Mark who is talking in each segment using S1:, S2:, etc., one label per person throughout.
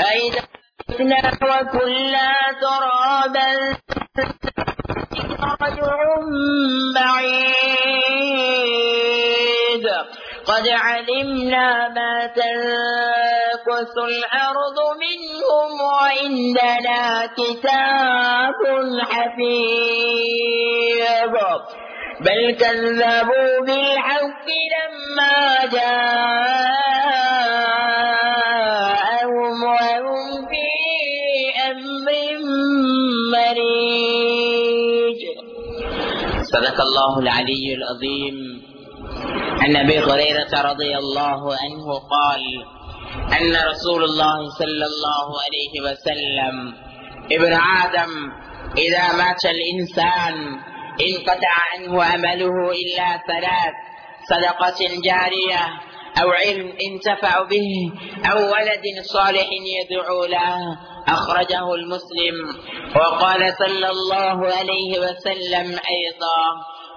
S1: أئذا متنا وكنا ترابا رجع بعيد. قد علمنا ما تنقص الأرض منهم وعندنا كتاب حفيظ. بل كذبوا بالحق لما جاءهم صدق الله العلي العظيم. عن أبي هريرة رضي الله عنه قال أن رسول الله صلى الله عليه وسلم ابن آدم إذا مات الإنسان انقطع عنه عمله إلا ثلاث صدقة جارية أو علم انتفع به أو ولد صالح يدعو له أخرجه المسلم. وقال صلى الله عليه وسلم أيضا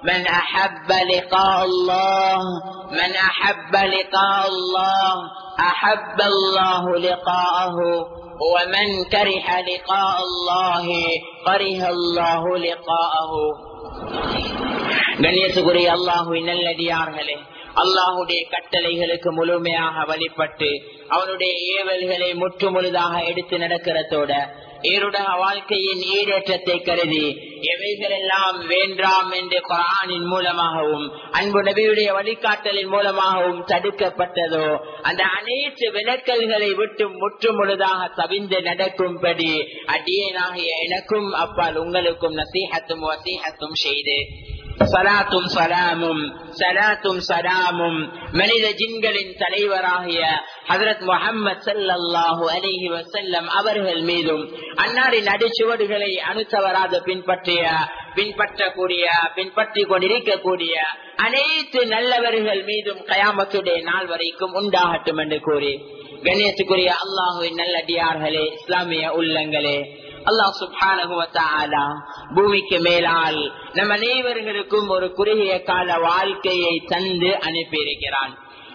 S1: من أحب لقاء الله من أحب لقاء الله أحب الله لقاءه ومن كره لقاء الله كره الله لقاءه. من يسكري الله إن الذي يرهله அல்லாஹுடைய கட்டளைகளுக்கு முழுமையாக வழிபட்டு அவனுடைய ஏவல்களை முற்று முழுதாக எடுத்து நடக்கிறதோட ஏருடக வாழ்க்கையின் ஈடேற்றத்தை கருதி எவைகளெல்லாம் வேண்டாம் என்று குரானின் மூலமாகவும் அன்பு நபியுடைய வழிகாட்டலின் மூலமாகவும் தடுக்கப்பட்டதோ அந்த அனைத்து விளக்கல்களை விட்டு முற்று முழுதாக தவிந்து நடக்கும்படி அடியேனாகிய எனக்கும் அப்பால் உங்களுக்கும் நசீகத்தும் வசீகத்தும் செய்து சலாத்தும் சலாமும் சலாத்தும் சலாமும். மனித ஜின்களின் தலைவராகிய ஹதரத் முகமது சல்லாஹூ அலிஹி வசல்லம் அவர்கள் மீதும் அன்னாரின் அடிச்சுவடுகளை அனுத்தவராத பின்பற்றிய பின்பற்றக்கூடிய பின்பற்றி கொண்டிருக்கக்கூடிய அனைத்து நல்லவர்கள் மீதும் கயாமத்துடைய நாள் வரைக்கும் உண்டாகட்டும் என்று கூறி கண்ணியத்துக்குரிய அல்லாஹுவின் நல்லடியார்களே இஸ்லாமிய உள்ளங்களே அல்லாஹ் சுபானகுவத்தாலா பூமிக்கு மேலால் நம் அனைவர்களுக்கும் ஒரு குறுகிய கால வாழ்க்கையை தந்து அனுப்பியிருக்கிறான்.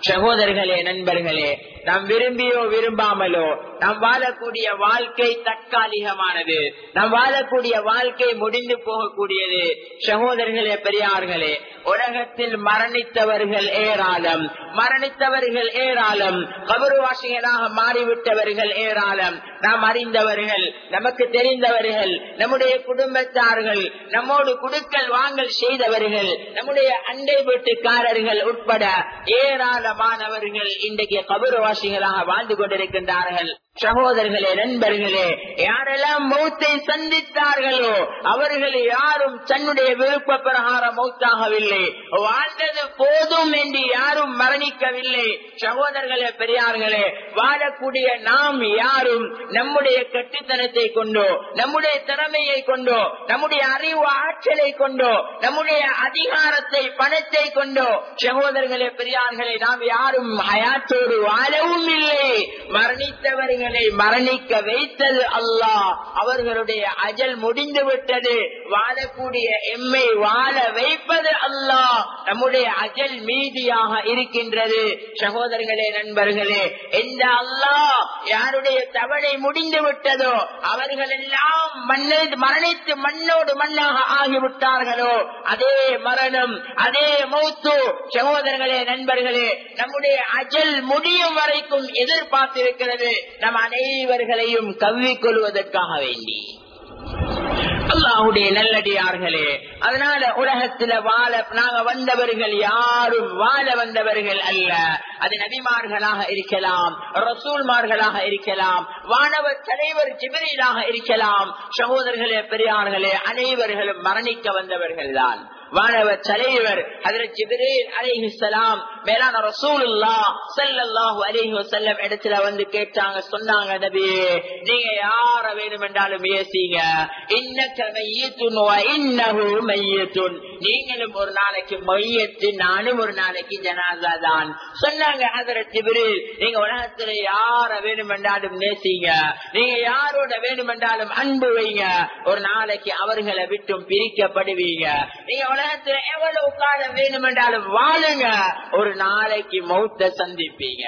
S1: சகோதரர்களே நண்பர்களே நாம் விரும்பியோ விரும்பாமலோ நாம் வாழக்கூடிய வாழ்க்கை தற்காலிகமானது. நாம் வாழக்கூடிய வாழ்க்கை முடிந்து போகக்கூடியது. சகோதரர்களே பெரியார்களே உலகத்தில் மரணித்தவர்கள் ஏராளம். மரணித்தவர்கள் ஏராளம். கபருவாசிகளாக மாறிவிட்டவர்கள் ஏராளம். நாம் அறிந்தவர்கள் நமக்கு தெரிந்தவர்கள் நம்முடைய குடும்பத்தார்கள் நம்மோடு குடுக்கல் வாங்கல் செய்தவர்கள் நம்முடைய அண்டை வீட்டுக்காரர்கள் உட்பட ஏராளமானவர்கள் இன்றைக்கு கபருவாசிகளாக வாழ்ந்து கொண்டிருக்கின்றார்கள். சகோதரர்களே நண்பர்களே யாரெல்லாம் மௌத்தை சந்தித்தார்களோ அவர்கள் யாரும் தன்னுடைய விருப்ப பிரகாரம் மௌத்தாகவில்லை. வாழ்ந்தது போதும் என்று யாரும் மரணிக்கவில்லை. சகோதரர்களே பெரியார்களே வாழக்கூடிய நாம் யாரும் நம்முடைய கட்டுத்தனத்தை கொண்டோ நம்முடைய திறமையை கொண்டோ நம்முடைய அறிவு ஆற்றலை கொண்டோ நம்முடைய அதிகாரத்தை பணத்தை கொண்டோ சகோதரர்களே பெரியார்களே நாம் யாரும் ஹயாத்தோடு வாழவும் இல்லை. மரணித்தவர்கள் அவர்களை மரணிக்க வைத்தது அல்லாஹ். அவர்களுடைய அஜல் முடிந்து விட்டது வாழக்கூடிய எம்மை வாழ வைப்பது அல்லாஹ். நம்முடைய அஜல் மீதியாக இருக்கின்றது. சகோதரர்களே நண்பர்களே எந்த அல்லாஹ் யாருடைய தவணை முடிந்து விட்டதோ அவர்கள் எல்லாம் மண்ணை மரணித்து மண்ணோடு மண்ணாக ஆகிவிட்டார்களோ அதே மரணம் அதே மௌத்து. சகோதரர்களே நண்பர்களே நம்முடைய அஜல் முடியும் வரைக்கும் எதிர்பார்த்திருக்கிறது. நம் அனைவர்களையும் கவ்விக்கொள்வதற்காக வேண்டி. அல்லாஹுடைய நல்லடியார்களே அதனால உலகத்துல வாழ நாங்க வந்தவர்கள் யாரும் வாழ வந்தவர்கள் அல்ல. அது நபிமார்களாக இருக்கலாம் ரசூல்மார்களாக இருக்கலாம் வானவர் தலைவர் ஜிபிரிலாக இருக்கலாம். சகோதரர்களே பெரியார்களே அனைவர்களும் மரணிக்க வந்தவர்கள் தான் வானவர் தலைவர் ஹதரத் ஜிப்ரீல் அலைஹிஸ்ஸலாம் மேலான ரசூலுல்லா ஸல்லல்லாஹு அலைஹி வஸல்லம் இடத்துல வந்து கேட்டாங்க சொன்னாங்க நபியே நீங்க யார வேணும் என்றாலும் ஏசிங்க. இன்னக மையத்துன் வ இன்னஹு மையத்துன். நீங்களும் ஒரு நாளைக்கு மையத்து நானும் ஒரு நாளைக்கு ஜனாதா தான். சொன்னாங்க அதற்கு நீங்க உலகத்துல யார வேணுமென்றாலும் நேசிங்க. நீங்க யாரோட வேணுமென்றாலும் அன்பு வைங்க. ஒரு நாளைக்கு அவர்களை விட்டும் பிரிக்கப்படுவீங்க. நீங்க உலகத்துல எவ்வளவு காலம் வேணுமென்றாலும் வாழுங்க. ஒரு நாளைக்கு மௌத்த சந்திப்பீங்க.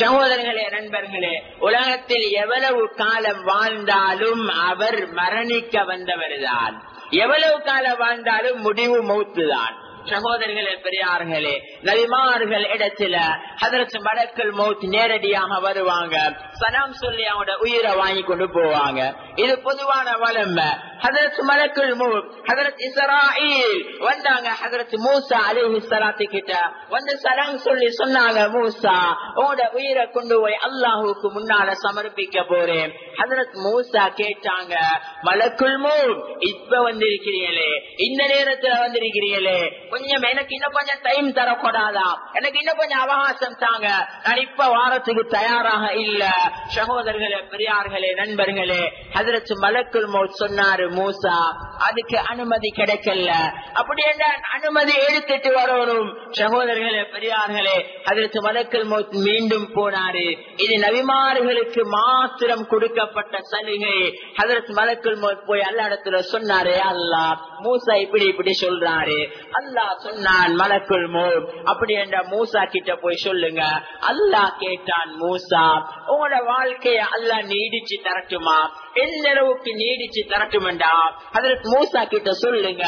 S1: சகோதரர்களே நண்பர்களே உலகத்தில் எவ்வளவு காலம் வாழ்ந்தாலும் அவர் மரணிக்க வந்தவர்தான். எவ்வளவு காலம் வாழ்ந்தாலும் முடிவு மௌத்துதான். சகோதரிகளே பெரியார்களே நபிமார்கள் இடத்துல அதற்கு மடக்கள் மௌத் நேரடியாக வருவாங்க. சலாம் சொல்லி அவனோட உயிரை வாங்கி கொண்டு போவாங்க. இது பொதுவான வளமை. ஹதரத் மலக்குள் மூத் ஹதரத் இஸ்ராயில் வந்தாங்க. ஹதரத் மூசா அலிஹி சலாத்து கிட்ட. வந்து சலாம் சொல்லி சொன்னாங்க மூசா உங்களோட உயிரை கொண்டு போய் அல்லாஹுக்கு முன்னால சமர்ப்பிக்க போறேன். ஹதரத் மூசா கேட்டாங்க மலக்குள் மூத் இப்ப வந்திருக்கிறீங்களே இந்த நேரத்துல வந்திருக்கிறீங்களே கொஞ்சம் எனக்கு இன்னும் கொஞ்சம் டைம் தரக்கூடாதா? எனக்கு இன்னும் கொஞ்சம் அவகாசம் தாங்க. நான் இப்ப வாரத்துக்கு தயாராக இல்ல. சகோதரர்களே பெரியார்களே நண்பர்களே அதற்கு மலக்குள் மௌத் சொன்னாரு மூசா அதுக்கு அனுமதி கிடைக்கல. அப்படி என்ன அனுமதி எடுத்துட்டு வரணும். சகோதரர்களே பெரியார்களே அதற்கு மலக்கல் மௌத் மீண்டும் போனாரு. இது நபிமார்களுக்கு மாத்திரம் கொடுக்கப்பட்ட சலுகை. அதற்கு மலக்குள் மோத் போய் அல்ல இடத்துல சொன்னாரு அல்லா மூசா இப்படி இப்படி சொல்றாரு. அல்லா சொன்னான் மலக்குள் மோ அப்படி என்ற மூசா கிட்ட போய் சொல்லுங்க. அல்லாஹ் கேட்டான் மூசா உங்களோட வாழ்க்கைய அல்ல நீடிச்சு தரட்டுமா எந்த அளவுக்கு நீடிச்சு தரட்டுமெண்டா அதற்கு மூசா கிட்ட சொல்லுங்க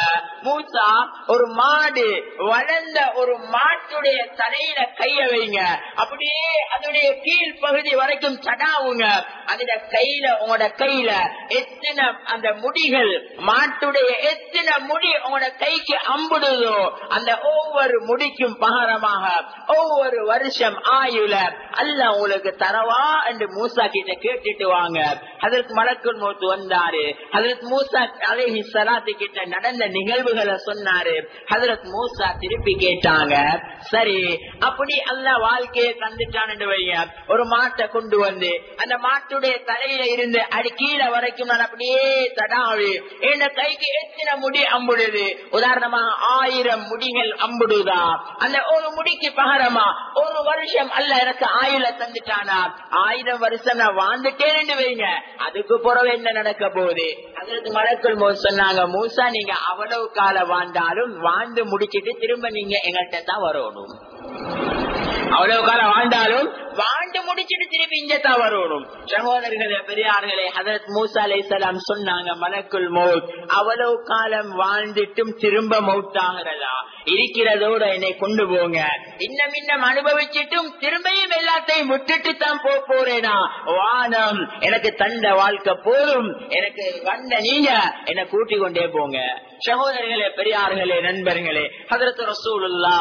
S1: மூசா ஒரு மாடு வளர்ந்த ஒரு மாட்டுடைய தலையில கைய வைங்க அப்படியே அதனுடைய கீழ் பகுதி வரைக்கும் சடாவுங்க அதுல கையில உங்களோட கையில எத்தனை அந்த முடிகள் மாட்டுடைய எத்தனை முடி உங்களோட கைக்கு அம்புடுதோ அந்த ஒவ்வொரு முடிக்கும் பகரமாக ஒவ்வொரு வருஷம் ஆயுள அல்ல உங்களுக்கு தரவா என்று மூசா கிட்ட கேட்டுட்டு வாங்க. அதற்கு மலக்குள் மூத்து வந்தாரு. அதற்கு மூசா அலேஹி சலாத்து கிட்ட நடந்த நிகழ்வுகளை சொன்னாரு. அதற்கு மூசா திருப்பி கேட்டாங்க. சரி அப்படி அல்ல வாழ்க்கையை தந்துட்டான்னு வைங்க. ஒரு மாட்டை கொண்டு வந்து அந்த மாட்டுடைய தலையில இருந்து அடி கீழே வரைக்கும் நான் அப்படியே தடாவி. என்ன கைக்கு எத்தனை முடி அம்புடுது? உதாரணமாக ஆயிரம் முடிகள் அம்புடுதா? அந்த ஒரு முடிக்கு பகரமா ஒரு வருஷம் அல்ல எனக்கு ஆயுள தந்துட்டானா? ஆயிரம் வருஷம் நான் வாழ்ந்துட்டேன் வைங்க. அதுக்கு பிறகு என்ன நடக்க போகுது? அதற்கு மலக்குள் மோ சொன்னாங்க மூசா நீங்க அவ்வளவு காலம் வாழ்ந்தாலும் வாழ்ந்து முடிச்சிட்டு திரும்ப நீங்க எங்கள்கிட்ட தான் வரணும். அவ்வளவு காலம் வாழ்ந்தாலும் வாழ்ந்து முடிச்சிட்டு திருப்பி இங்கத்தான் வரணும். சகோதரர்களே பெரியார்களே ஹதரத் மூசா அலை சலாம் சொன்னாங்க மலக்குள் மௌத் அவ்வளவு காலம் வாழ்ந்துட்டும் திரும்ப மௌத்தாகிறதா? இருக்கிறதோட என்னை கொண்டு போங்க. இன்னும் இன்னும் அனுபவிச்சிட்டும் திரும்பியும் எல்லாத்தையும் விட்டுட்டு தான் போக போறேனா? வானம் எனக்கு தந்த வாழ்க்கை போதும். எனக்கு வந்த நீங்க என்னை கூட்டிக் கொண்டே போங்க. சகோதரர்களே பெரியார்களே நண்பர்களே ஹதரத் ரசூலுல்லா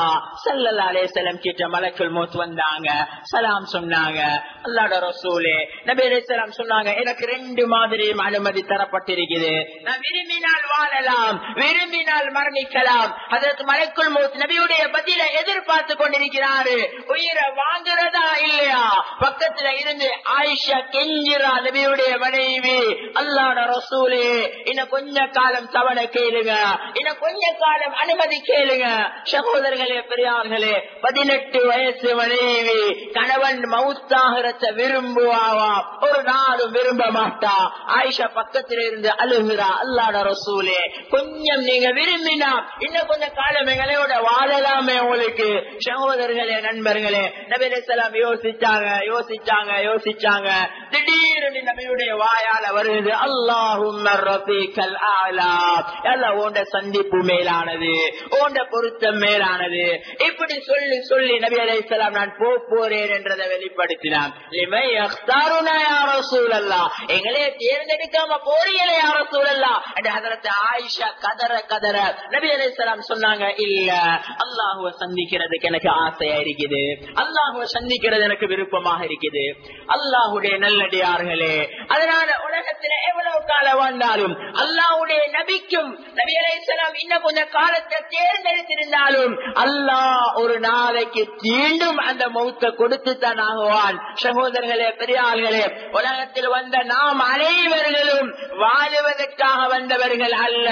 S1: சல்லல்லா அலேசலம் கிட்ட மலக்குள் மூத் வந்தாங்க. சலாம் சொன்னாங்க. அல்லாட ரசூலே நபி அலேசலாம் சொன்னாங்க எனக்கு ரெண்டு மாதிரியும் அனுமதி தரப்பட்டிருக்குது. நான் விரும்பினால் வாழலாம் விரும்பினால் மரணிக்கலாம். அதற்கு மலைக்குள் மூத் நபியுடைய பதில எதிர்பார்த்து கொண்டிருக்கிறாரு. உயிரை வாங்குறதா இல்லையா? பக்கத்துல இருந்து ஆயிஷா கெஞ்சிரா நபியுடைய மனைவி. அல்லாட ரசூலே இன்னும் கொஞ்ச காலம் தவணை கேளுங்க. இன்னும் கொஞ்ச காலம் அனுமதி கேளுங்க. சகோதரர்களே பெரியார்களே பதினெட்டு வயசு மனைவி கணவன் மவுத்தாகிறத விரும்புவாவா? ஒரு நாளும் விரும்ப மாட்டா. ஆயிஷா பக்கத்தில இருந்து அழுகிறா அல்லாட ரசூலே கொஞ்சம் நீங்க விரும்பினா இன்னும் கொஞ்சம் காலம் எங்களையோட வாழலாமே உங்களுக்கு. சகோதரர்களே நண்பர்களே நபிசலாம் யோசிச்சாங்க யோசிச்சாங்க யோசிச்சாங்க. திடீர்னு நபியுடைய வாயால வருது அல்லாஹும் சந்திப்பு மேலானது ஓண்ட பொருத்தம் மேலானது. இப்படி சொல்லி சொல்லி நபி அலைசலாம் நான் போ போறேன் என்றதை வெளிப்படுத்தினான் தேர்ந்தெடுக்காம போறீங்களே யார சூழல்லா அதற்கு ஆயிஷா கதற கதற நபி சொன்னாங்க இல்ல அல்லாஹுவ சந்திக்கிறதுக்கு எனக்கு ஆசையா இருக்குது. அல்லாஹுவ சந்திக்கிறது எனக்கு விருப்பமாக இருக்குது. அல்லாஹுடைய நல்லடியார்களே அதனால உலகத்துல எவ்வளவு காலம் வாழ்ந்தாலும் அல்லாஹுடைய நபிக்கும் நபி அலைசலாம் இன்னும் கொஞ்சம் காலத்தை தேர்ந்தெடுத்திருந்தாலும் அல்லாஹ் ஒரு நாளைக்கு தீண்டும் அந்த மௌத்த கொடுத்து தான் ஆகுவான் சகோதரர்களே பெரியார்களே உலகத்தில் வந்த நாம் அனைவர்களும் வாழுவதற்காக வந்தவர்கள் அல்ல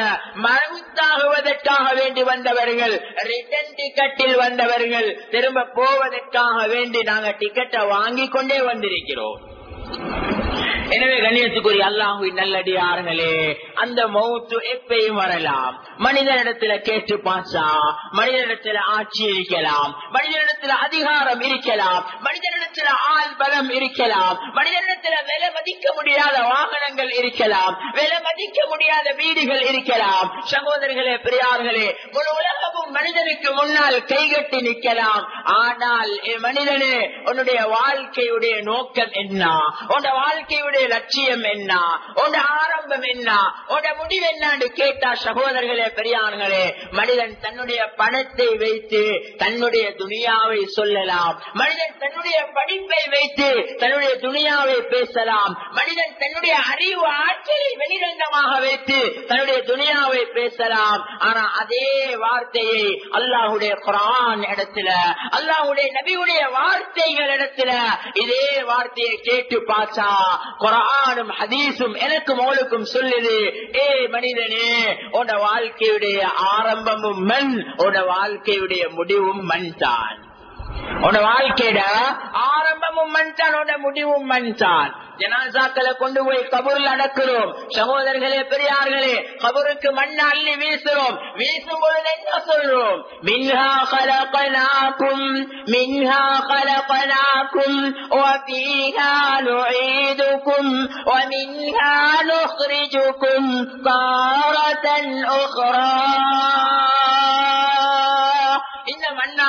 S1: மறுத்தாகுவதற்காக வேண்டி வந்தவர்கள் ரிட்டன் டிக்கெட்டில் வந்தவர்கள் திரும்ப போவதற்காக வேண்டி நாங்க டிக்கெட்டை வாங்கிக் கொண்டே வந்திருக்கிறோம். எனவே கண்ணியத்துக்குரிய அல்லாஹுவின் நல்லடியார்களே அந்த மௌத்து எப்பயும் வரலாம். மனிதனிடத்துல கேட்டு பார்த்தா மனிதனிடத்துல ஆட்சி இருக்கலாம். மனிதனிடத்துல அதிகாரம் இருக்கலாம். மனிதனிடத்துல ஆள் பலம் இருக்கலாம். மனிதனிடத்துல விலை மதிக்க முடியாத வாகனங்கள் இருக்கலாம். விலை மதிக்க முடியாத வீடுகள் இருக்கலாம். சகோதரர்களே பெரியார்களே ஒரு உலகமும் மனிதனுக்கு முன்னால் கைகட்டி நிற்கலாம். ஆனால் மனிதனே உன்னுடைய வாழ்க்கையுடைய நோக்கம் என்ன? உன் வாழ்க்கையுடைய லட்சியம் என்ன? உன் ஆரம்பம் என்ன? உன் முடிவு என்னன்னு கேட்டா சகோதரர்களே பெரியார்களே. மனிதன் தன்னுடைய பணத்தை வைத்து தன்னுடைய துணியாவை சொல்லலாம். மனிதன் தன்னுடைய படிப்பை வைத்து தன்னுடைய துணியாவை பேசலாம். மனிதன் தன்னுடைய அறிவு ஆற்றலை வெளிரங்கமாக வைத்து தன்னுடைய துணியாவை பேசலாம். ஆனா அதே வார்த்தையை அல்லாஹுடைய குரான் இடத்துல அல்லாஹுடைய நபியுடைய வார்த்தைகள் இடத்துல இதே வார்த்தையை கேட்டு பார்த்தா குரானும் ஹதீஸும் எனக்கும் அவளுக்கும் சொல்லுது ஏ மனிதனே உன வாழ்க்கையுடைய ஆரம்பமும் மண் உன வாழ்க்கையுடைய முடிவும் மண் தான் உன வாழ்க்கையிட ஆரம்பமும் மண் தான் உன முடிவும் மண் தான் ஜனாசாக்களை கொண்டு போய் கபூரில் அடக்கிறோம் சகோதரர்களே பெரியார்களே கபூருக்கு மண் அள்ளி வீசுறோம் வீசும் பொழுது என்ன சொல்றோம் மின்ஹா கலப்பனாக்கும் மின்ஹா கலப்பனாக்கும் وفيها نعيدكم ومنها نخرجكم تارة أخرى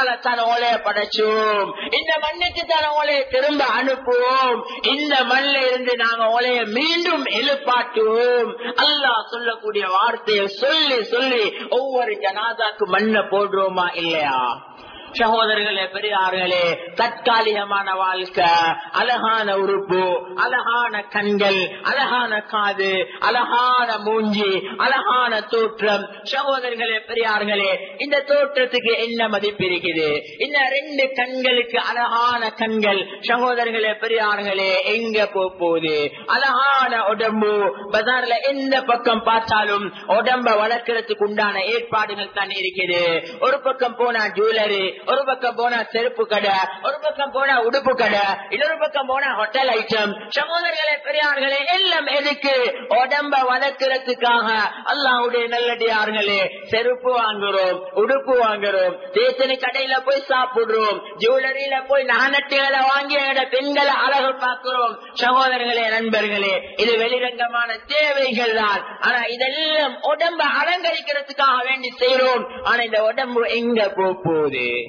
S1: இந்த மண்ணால படைச்சோம். இந்த மண்ணுக்கு தான் ஓலைய திரும்ப அனுப்புவோம். இந்த மண்ணில இருந்து நாங்க ஓலைய மீண்டும் எழுப்பாட்டுவோம். அல்லாஹ் சொல்லக்கூடிய வார்த்தையை சொல்லி சொல்லி ஒவ்வொரு ஜனாதாக்கு மண்ணை போடுறோமா இல்லையா? சகோதரர்களே பெரியார்களே தற்காலிகமான வாழ்க்கை அழகான உறுப்பு அழகான கண்கள் அழகான காது அழகான மூஞ்சி அழகான தோற்றம். சகோதரர்களே பெரியார்களே இந்த தோற்றத்துக்கு என்ன மதிப்பு இருக்குது? இந்த ரெண்டு கண்களுக்கு அழகான கண்கள். சகோதரர்களே பெரியார்களே எங்க போகுது அழகான உடம்பு. பஜார்ல எந்த பக்கம் பார்த்தாலும் உடம்ப வளர்க்கறதுக்கு உண்டான ஏற்பாடுகள் தான் இருக்குது. ஒரு பக்கம் போனா ஜுவல்லரி ஒரு பக்கம் போனா செருப்பு கடை ஒரு பக்கம் போனா உடுப்பு கடை இன்னொரு பக்கம் போனா ஹோட்டல் ஐட்டம் சகோதரர்களே பெரியார்களே எல்லாம் எதுக்கு? உடம்ப வளர்க்கிறதுக்காக அல்லாவுடைய நல்லடியார்களே செருப்பு வாங்குறோம் உடுப்பு வாங்குறோம் தேசனி கடையில போய் சாப்பிடுறோம் ஜுவல்லரியில போய் நகநட்டுகளை வாங்கி பெண்களை அழகு பார்க்கிறோம். சகோதரர்களே நண்பர்களே இது வெளிரங்கமான தேவைகள் தான். ஆனா இதெல்லாம் உடம்ப அலங்கரிக்கிறதுக்காக வேண்டி செய்யறோம் ஆனா இந்த உடம்பு எங்க போகுது?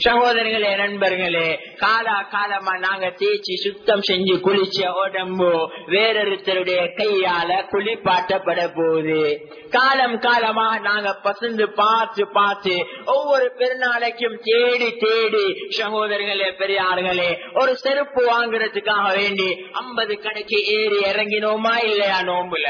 S1: சகோதரிகளே நண்பர்களே காலா காலமா நாங்க தேய்ச்சி சுத்தம் செஞ்சு குளிச்ச உடம்பு வேறொருத்தருடைய கையால குளிப்பாட்டப்பட போகுது. காலம் காலமா நாங்க பசந்து பார்த்து பார்த்து ஒவ்வொரு பெருநாளைக்கும் தேடி தேடி சகோதரர்களே பெரியார்களே ஒரு செருப்பு வாங்குறதுக்காக வேண்டி ஐம்பது கடைக்கு ஏறி இறங்கினோமா இல்லையா நோம்புல?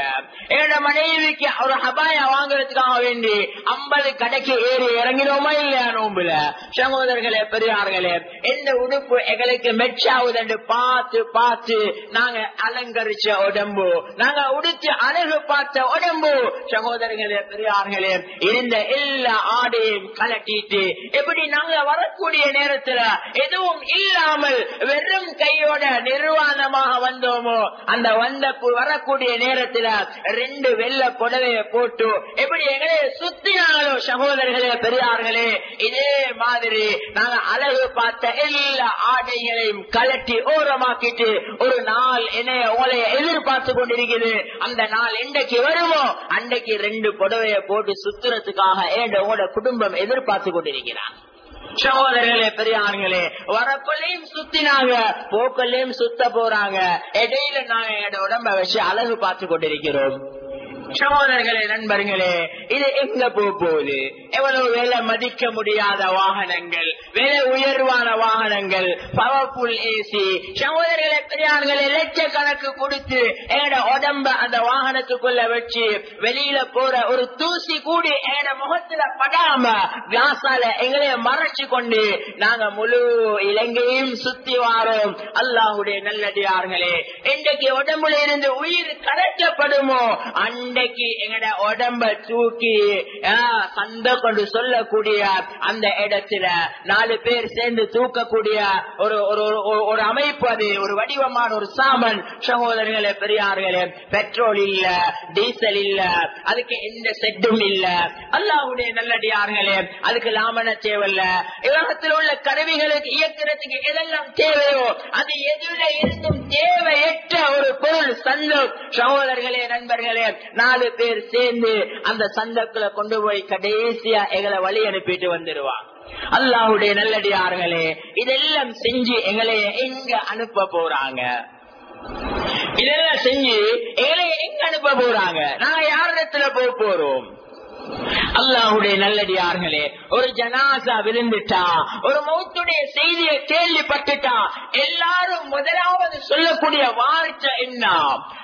S1: என்னோட மனைவிக்கு ஒரு ஹபாயா வாங்குறதுக்காக வேண்டி ஐம்பது கடைக்கு ஏறி இறங்கினோமா இல்லையா நோம்புல? சகோதரர்கள் பெரியார்களே எந்த உடுப்பு எங்களுக்கு மெச்சாவுது பார்த்து பார்த்து நாங்க அலங்கரிச்ச உடம்பு. நாங்க உடுத்து அழகு பார்த்த உடம்பு. சகோதரர்களே பெரியார்களே இருந்த எல்லா ஆடையும் கலட்டிட்டு எப்படி நாங்க வரக்கூடிய நேரத்துல எதுவும் இல்லாமல் வெறும் கையோட நிர்வாணமாக வந்தோமோ அந்த வந்த வரக்கூடிய நேரத்துல ரெண்டு வெள்ள புடவைய போட்டு எப்படி எங்களே சுத்தினாங்களோ சகோதரர்களே பெரியார்களே இதே மாதிரி நாங்க அழகு பார்த்த எல்லா ஆடைகளையும் கலட்டி ஓரமாக்கிட்டு ஒரு நாள் என்ன உங்களைய எதிர்பார்த்து கொண்டிருக்கிறது அந்த நாள் இன்றைக்கு வருமோ? அன்றைக்கு ரெண்டு புடவைய போட்டு சுத்துறதுக்காக ஏண்ட உங்களோட குடும்பம் எதிர்பார்த்து கொண்டிருக்கிறான் சகோதரர்களே பெரியார்களே வரப்பள்ளையும் சுத்தினாங்க போக்கல்லையும் சுத்த போறாங்க. இடையில நாங்க என்னோட உடம்ப வச்சு அழகு பார்த்து கொண்டிருக்கிறோம். சகோதரர்களே நண்பர்களே இது எங்க போகுது? எவ்வளவு வேலை மதிக்க முடியாத வாகனங்கள் வேலை உயர்வான வாகனங்கள் பவர்ஃபுல் ஏசி சகோதரர்களை பெரியார்களை லட்சக்கணக்கு கொடுத்து ஏட உடம்ப அந்த வாகனத்துக்குள்ள வச்சு வெளியில போற ஒரு தூசி கூடி ஏட முகத்துல படாம கிளாஸால எங்களைய மறைச்சு கொண்டு நாங்க முழு இலங்கையும் சுத்தி வாரோம். அல்லாஹுடைய நல்லடியார்களே இன்றைக்கு உடம்புல இருந்து உயிர் கரைக்கப்படுமோ? இன்றைக்கு எங்கட உடம்ப தூக்கி சந்த கொண்டு சொல்லக்கூடிய அந்த இடத்துல நாலு பேர் சேர்ந்து தூக்கக்கூடிய ஒரு ஒரு அமைப்பு அது ஒரு வடிவமான ஒரு சாமன். சகோதரர்களே பெரியார்களே பெட்ரோல் இல்ல டீசல் இல்ல அதுக்கு எந்த செட்டும் இல்ல. அல்லாவுடைய நல்லடியார்களே அதுக்கு லாமன தேவையில்ல. உலகத்தில் உள்ள கருவிகளுக்கு இயக்கிறதுக்கு எதெல்லாம் தேவையோ அது எதுல இருந்தும் தேவையற்ற ஒரு பொருள் சந்தம். சகோதரர்களே நண்பர்களே நாலு பேர் சேர்ந்து அந்த சந்தக்குள்ள கொண்டு போய் கடைசியா எங்களை வழி அனுப்பிட்டு வந்துருவாங்க. அல்லாஹுடைய நல்லடியார்களே இதெல்லாம் செஞ்சு எங்களை எங்க அனுப்ப போறாங்க? இதெல்லாம் செஞ்சு எங்களை எங்க அனுப்ப போறாங்க? நாங்க யாரிடத்துல போக போறோம்? அல்லாஹுடைய நல்லடியார்களே ஒரு ஜனாசா விழுந்துட்டா ஒரு மௌத்துடைய செய்தியை கேள்விப்பட்டுட்டா எல்லாரும் முதலாவது சொல்லக்கூடிய வார்த்தை என்ன?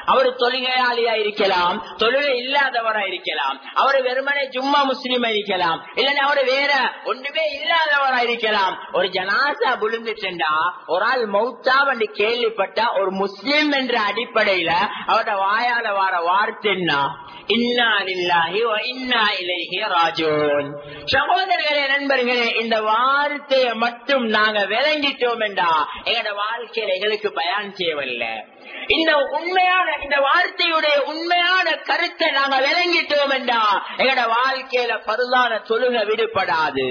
S1: அவர் தொழுகையாளியா இருக்கலாம் தொழுகை இல்லாதவரா இருக்கலாம் அவர் வெறுமனே ஜும்மா முஸ்லீம் இருக்கலாம் இல்லன்னா அவர் வேற ஒன்றுமே இல்லாதவரா இருக்கலாம். ஒரு ஜனாசா விழுந்துட்டா ஒரு ஆள் மௌத்தா வந்து கேள்விப்பட்டா ஒரு முஸ்லீம் என்ற அடிப்படையில அவரோட வாயால வார வார்த்தை என்ன? இன்னா இல்லாஹி இன்னா இலேஹி ராஜோன். சகோதரர்களே நண்பர்களே இந்த வார்த்தையை மட்டும் நாங்க விளங்கிட்டோம் என்றா எங்களோட வாழ்க்கையில எங்களுக்கு பயன் தேவையில்லை. இந்த உண்மையான இந்த வார்த்தையுடைய உண்மையான கருத்தை நாங்க விளங்கிட்டோம் என்றா எங்கட வாழ்க்கையில பருளான தொழுக விடுபடாது.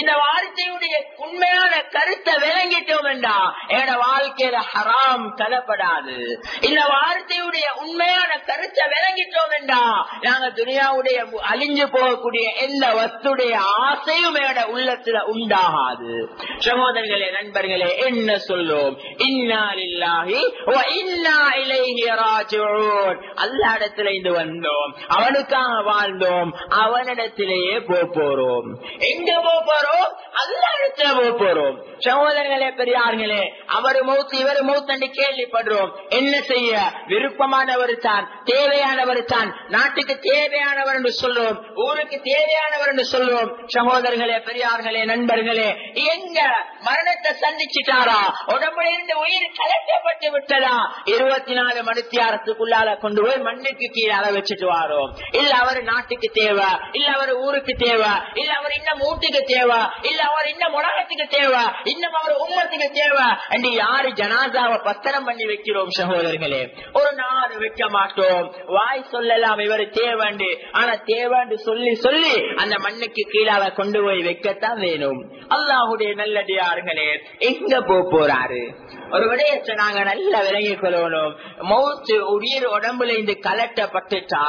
S1: இந்த வார்த்தையுடைய உண்மையான கருத்தை விளங்கிட்டோம் என்றா எங்கட வாழ்க்கையில ஹராம் கலப்படாது. இந்த வார்த்தையுடைய உண்மையான கருத்தை விளங்கிட்டோம் என்றா நாங்க துனியாவுடைய அழிஞ்சு போகக்கூடிய எந்த வஸ்துடைய ஆசையும் எங்கட உள்ளத்துல உண்டாகாது. சகோதரர்களே நண்பர்களே என்ன சொல்லும் இன்னாலில்லாகி இன்னா இருந்து வந்தோம் அவனுக்காக வாழ்ந்தோம் அவனிடத்திலேயே போறோம் எங்க போறோம் அல்ல போறோம் சகோதரர்களே பெரியார்களே அவர் மௌத்து இவர் மௌத்து கேள்விப்படுறோம் என்ன செய்ய விருப்பமானவர் தான் தேவையானவர் தான் நாட்டுக்கு தேவையானவர் என்று சொல்லுவோம் ஊருக்கு தேவையானவர் என்று சொல்லுவோம் சகோதரர்களே பெரியார்களே நண்பர்களே எங்க மரணத்தை சந்திச்சுட்டாரா உடம்புல இருந்து உயிர் கலட்டப்பட்டு விட்டதா இருபத்தி நாலு மணித்தியாரத்துக்குள்ளால கொண்டு போய் மண்ணுக்கு கீழே வச்சுட்டு வாரோம் இல்ல அவரு நாட்டுக்கு தேவை இல்ல அவரு ஊருக்கு தேவை இல்ல அவர் இன்னும் ஊட்டுக்கு தேவை இல்ல அவர் இன்னும் உலகத்துக்கு தேவை இன்னும் அவர் உம்மத்துக்கு தேவை என்று யாரு ஜனாதாவை பத்திரம் பண்ணி வைக்கிறோம் சகோதரர்களே? ஒரு நாள் வைக்க மாட்டோம். வாய் சொல்லலாம் இவர் தேவாண்டு. ஆனா தேவாண்டு சொல்லி சொல்லி அந்த மண்ணுக்கு கீழால கொண்டு போய் வைக்கத்தான் வேணும். அல்லாஹுடைய நல்லடியார்களே எங்க போறாரு? ஒரு விடயத்தை நாங்க நல்லா விளங்கிக் கொள்ளணும். மௌத்து உயிர் உடம்புல இருந்து கலட்டப்பட்டுட்டா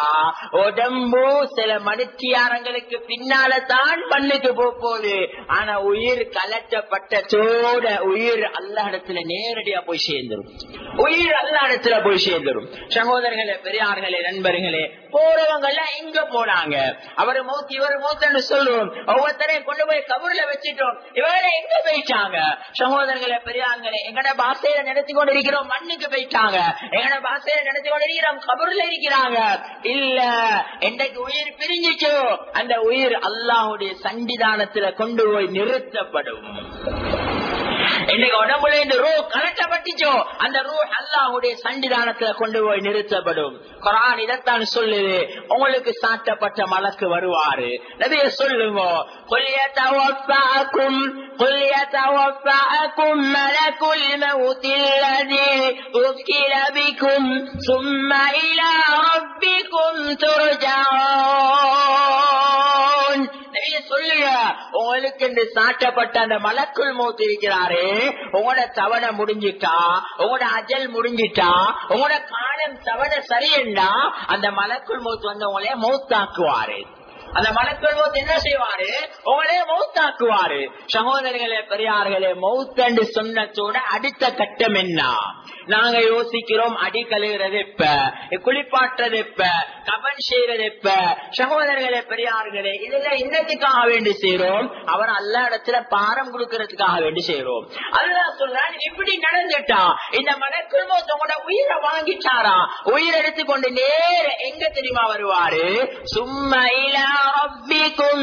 S1: உடம்பு சில மனுத்தியாரங்களுக்கு பின்னால தான் மண்ணுக்கு போகுது. ஆனா உயிர் கலட்டப்பட்டதோட உயிர் அல்ல இடத்துல நேரடியா போய் சேர்ந்துரும். உயிர் அல்ல இடத்துல போய் சேர்ந்துரும். சகோதரர்களே பெரியார்களே நண்பர்களே போறவங்க எல்லாம் இங்க போனாங்க? அவர் மௌத்து இவர் மூத்தன்னு சொல்லுவோம் ஒவ்வொருத்தரையும் கொண்டு போய் கபூர்ல வச்சுட்டோம். இவரை எங்க போயிட்டாங்க? சகோதரர்களே பெரியார்களே எங்கட பாசையில நினைச்சு கொண்டு இருக்கிறோம் மண்ணுக்கு போயிட்டாங்க. எங்கட பாசையில நினைத்துக் கொண்டு இருக்கிறோம் கபூர்ல இருக்கிறாங்க. இல்ல என்றைக்கு உயிர் பிரிஞ்சிச்சோ அந்த உயிர் அல்லாஹுடைய சண்டிதானத்துல கொண்டு போய் நிறுத்தப்படும். இன்னைக்கு உடம்புல இந்த ரூ கலட்டப்பட்டுச்சோ அந்த ரூ அல்லாஹுடைய சண்டிதானத்துல கொண்டு போய் நிறுத்தப்படும். குரான் இதைத்தான் சொல்லுது. உங்களுக்கு சாட்டப்பட்ட மலக்கு வருவாரு. நபிய சொல்லுங்க கொல்லிய தவப்பாக்கும் கொல்லிய தவப்பாக்கும் மலக்குல் மவுத்தில்லதி உக்கில பிக்கும் சும்மா இலா ரப்பிக்கும் துர்ஜான். சொல்லுங்க உங்களுக்கு என்று சாட்டப்பட்ட அந்த மலக்குள் மூத்து இருக்கிறாரு உங்களோட தவணை முடிஞ்சிட்டா உங்களோட அஜல் முடிஞ்சிட்டா உங்களோட காலம் தவணை சரியண்டா அந்த மலக்குள் மூத்து வந்து உங்களே மூத்தாக்குவாரு. அந்த மலக்கள் என்ன செய்வாரு? உங்களே மௌத்தாக்குவாரு. சகோதரர்களே பெரியார்களே மௌத்தண்டு சொன்னதோட அடுத்த கட்டம் என்ன? நாங்க யோசிக்கிறோம் அடி கழுகிறது இப்ப குளிப்பாட்டுறது இப்ப கபன் செய்யறது இப்ப சகோதரர்களே பெரியார்களே இதுல இன்னத்துக்காக வேண்டி செய்யறோம் அவர் அல்ல இடத்துல பாரம் கொடுக்கறதுக்காக வேண்டி செய்யறோம் அதுதான் சொல்றாரு இப்படி நடந்துட்டா இந்த மலக்குள் மொத்தவங்களோட உயிரை வாங்கிட்டாரா? உயிர் எடுத்துக்கொண்டு நேர எங்க தெரியுமா வருவாரு? சும்மா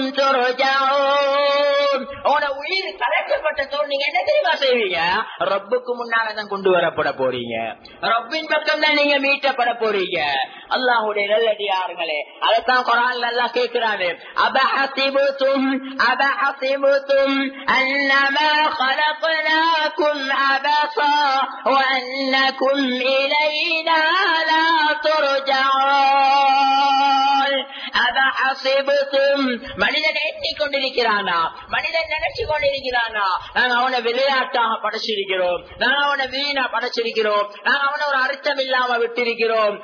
S1: இலா ரப்பிக்கும் துர்ஜாஊன் உங்களோட உயிர் கலைக்கப்பட்டதோடு நீங்க என்ன தெரியுமா செய்வீங்க ரப்புக்கு முன்னாலதான் கொண்டு வரப்பட போறீங்க ரப்பின் பக்கம் தான் நீங்க மீட்டப்பட போறீங்க அல்லாஹுடைய நல்லடியார்களே அதைத்தான் குரான் நல்லா கேட்கிறாரு அபஹசிபுத்தும் அபஹசிபுத்தும் அன்னமா خلقناكم عبثا وأنكم إلينا لا ترجعون அபஹசிபுத்தும் மனிதன் எண்ணிக்கொண்டிருக்கிறானா மனிதன் நினைச்சு பண்ணிருக்கிறானா நாங்க அவனை விளையாட்டாக படைச்சிருக்கிறோம். நாங்க அவனை வீணா படைச்சிருக்கிறோம். நாங்க அவனை ஒரு அர்த்தம் இல்லாம விட்டிருக்கிறோம்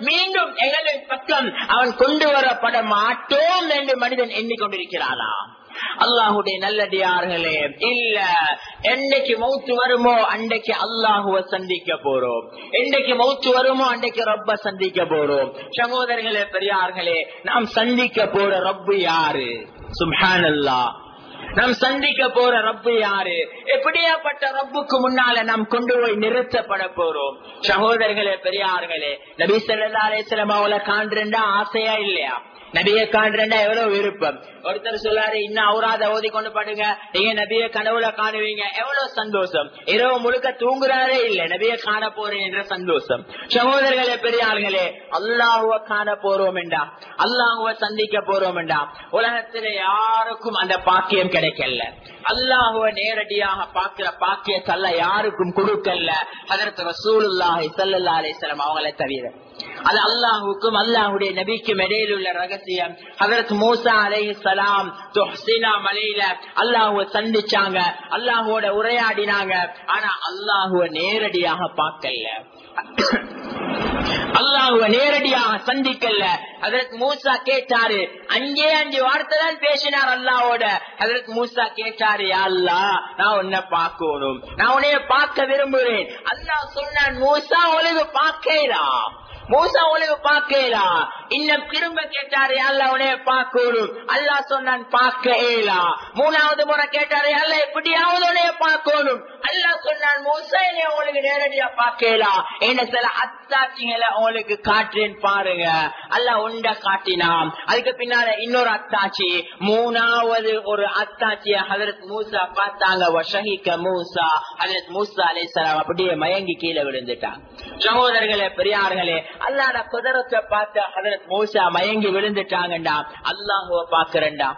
S1: மீண்டும் எங்களை பக்கம் அவன் கொண்டு வரப்பட மாட்டோம் என்று மனிதன் எண்ணிக்கொண்டிருக்கிறானா அல்லாஹுடைய நல்லடியார்களே இல்ல என்னைக்கு மௌத்து வருமோ அன்றைக்கு அல்லாஹுவ சந்திக்க போறோம். என்னைக்கு மௌத்து வருமோ அன்றைக்கு ரப்ப சந்திக்க போறோம். சகோதரர்களே பெரியார்களே நாம் சந்திக்க போற ரப்பு யாரு? சுஹான் அல்லா நாம் சந்திக்க போற ரப்பு யாரு? எப்படியாப்பட்ட ரப்புக்கு முன்னால நாம் கொண்டு போய் நிறுத்தப்பட போறோம்? சகோதரர்களே பெரியார்களே நபி சொல்லா அலேஸ்லம் அவளை காண்றா ஆசையா இல்லையா? நபியை காண்றா எவ்வளவு விருப்பம்? ஒருத்தர் சொல்லாரு இன்னும் அவராத ஓதி கொண்டு பாடுங்க. நீங்க நபிய கனவுல காணுவீங்க. எவ்வளவு சந்தோஷம். இரவு முழுக்க தூங்குறாரே இல்ல. நபிய காண போறேன் என்ற சந்தோஷம். சகோதரர்களே பெரியார்களே அல்லாஹுவ காண போறோம் என்றா அல்லாஹுவ சந்திக்க போறோம் என்றா உலகத்துல யாருக்கும் அந்த பாக்கியம் கிடைக்கல. அல்லாஹுவ நேரடியாக பாக்குற பாக்கியத்தல்ல யாருக்கும் கொடுக்கல. அதற்கு ரசூலுல்லாஹி சல்லா அலிஸ்லாம் அவங்களை தவிர. அது அல்லாஹுக்கும் அல்லாஹுடைய நபிக்கும் இடையில் உள்ள ரகசியம். அதற்கு மூசா அலை சலாம் துஹ்சினா மலையில அல்லாஹுவ சந்திச்சாங்க. அல்லாஹுவோட உரையாடினாங்க. ஆனா அல்லாஹுவ நேரடியாக பார்க்கல. அல்லாஹுவ நேரடியாக சந்திக்கல. அதற்கு மூசா கேட்டாரு. அங்கே அஞ்சு வார்த்தை தான் பேசினார் அல்லாவோட அதற்கு மூசா கேட்டாரு அல்லா நான் உன்னை பார்க்கணும். நான் உன்னைய பார்க்க விரும்புகிறேன். அல்லாஹ் சொன்னான் மூசா உலக பார்க்கலாம் மூசா உனக்கு பார்க்கலா. இன்னும் திரும்ப கேட்டாரு அல்ல உனைய பார்க்கணும். அல்லா சொன்னான் பார்க்க ஏலா மூணாவது முறை கேட்டாரு அல்ல எப்படியாவது உனைய பார்க்கணும். அல்லா சொன்னான் மூசா என்னைய உங்களுக்கு நேரடியா பார்க்கலா. என்ன சில அத்தாட்சிகளை உங்களுக்கு காட்டுறேன் பாருங்க. அல்ல உண்ட காட்டினான். அதுக்கு பின்னால இன்னொரு அத்தாட்சி. மூணாவது ஒரு அத்தாட்சிய ஹதரத் மூசா பார்த்தாங்க. வஷகிக்க மூசா. ஹதரத் மூசா அலிசலாம் அப்படியே மயங்கி கீழே விழுந்துட்டான். சகோதரர்களே பெரியார்களே அல்லாட குதிரத்தை பார்த்து ஹதரத் மூசா மயங்கி விழுந்துட்டாங்கண்டா. அல்லாஹுவ பாக்குறண்டா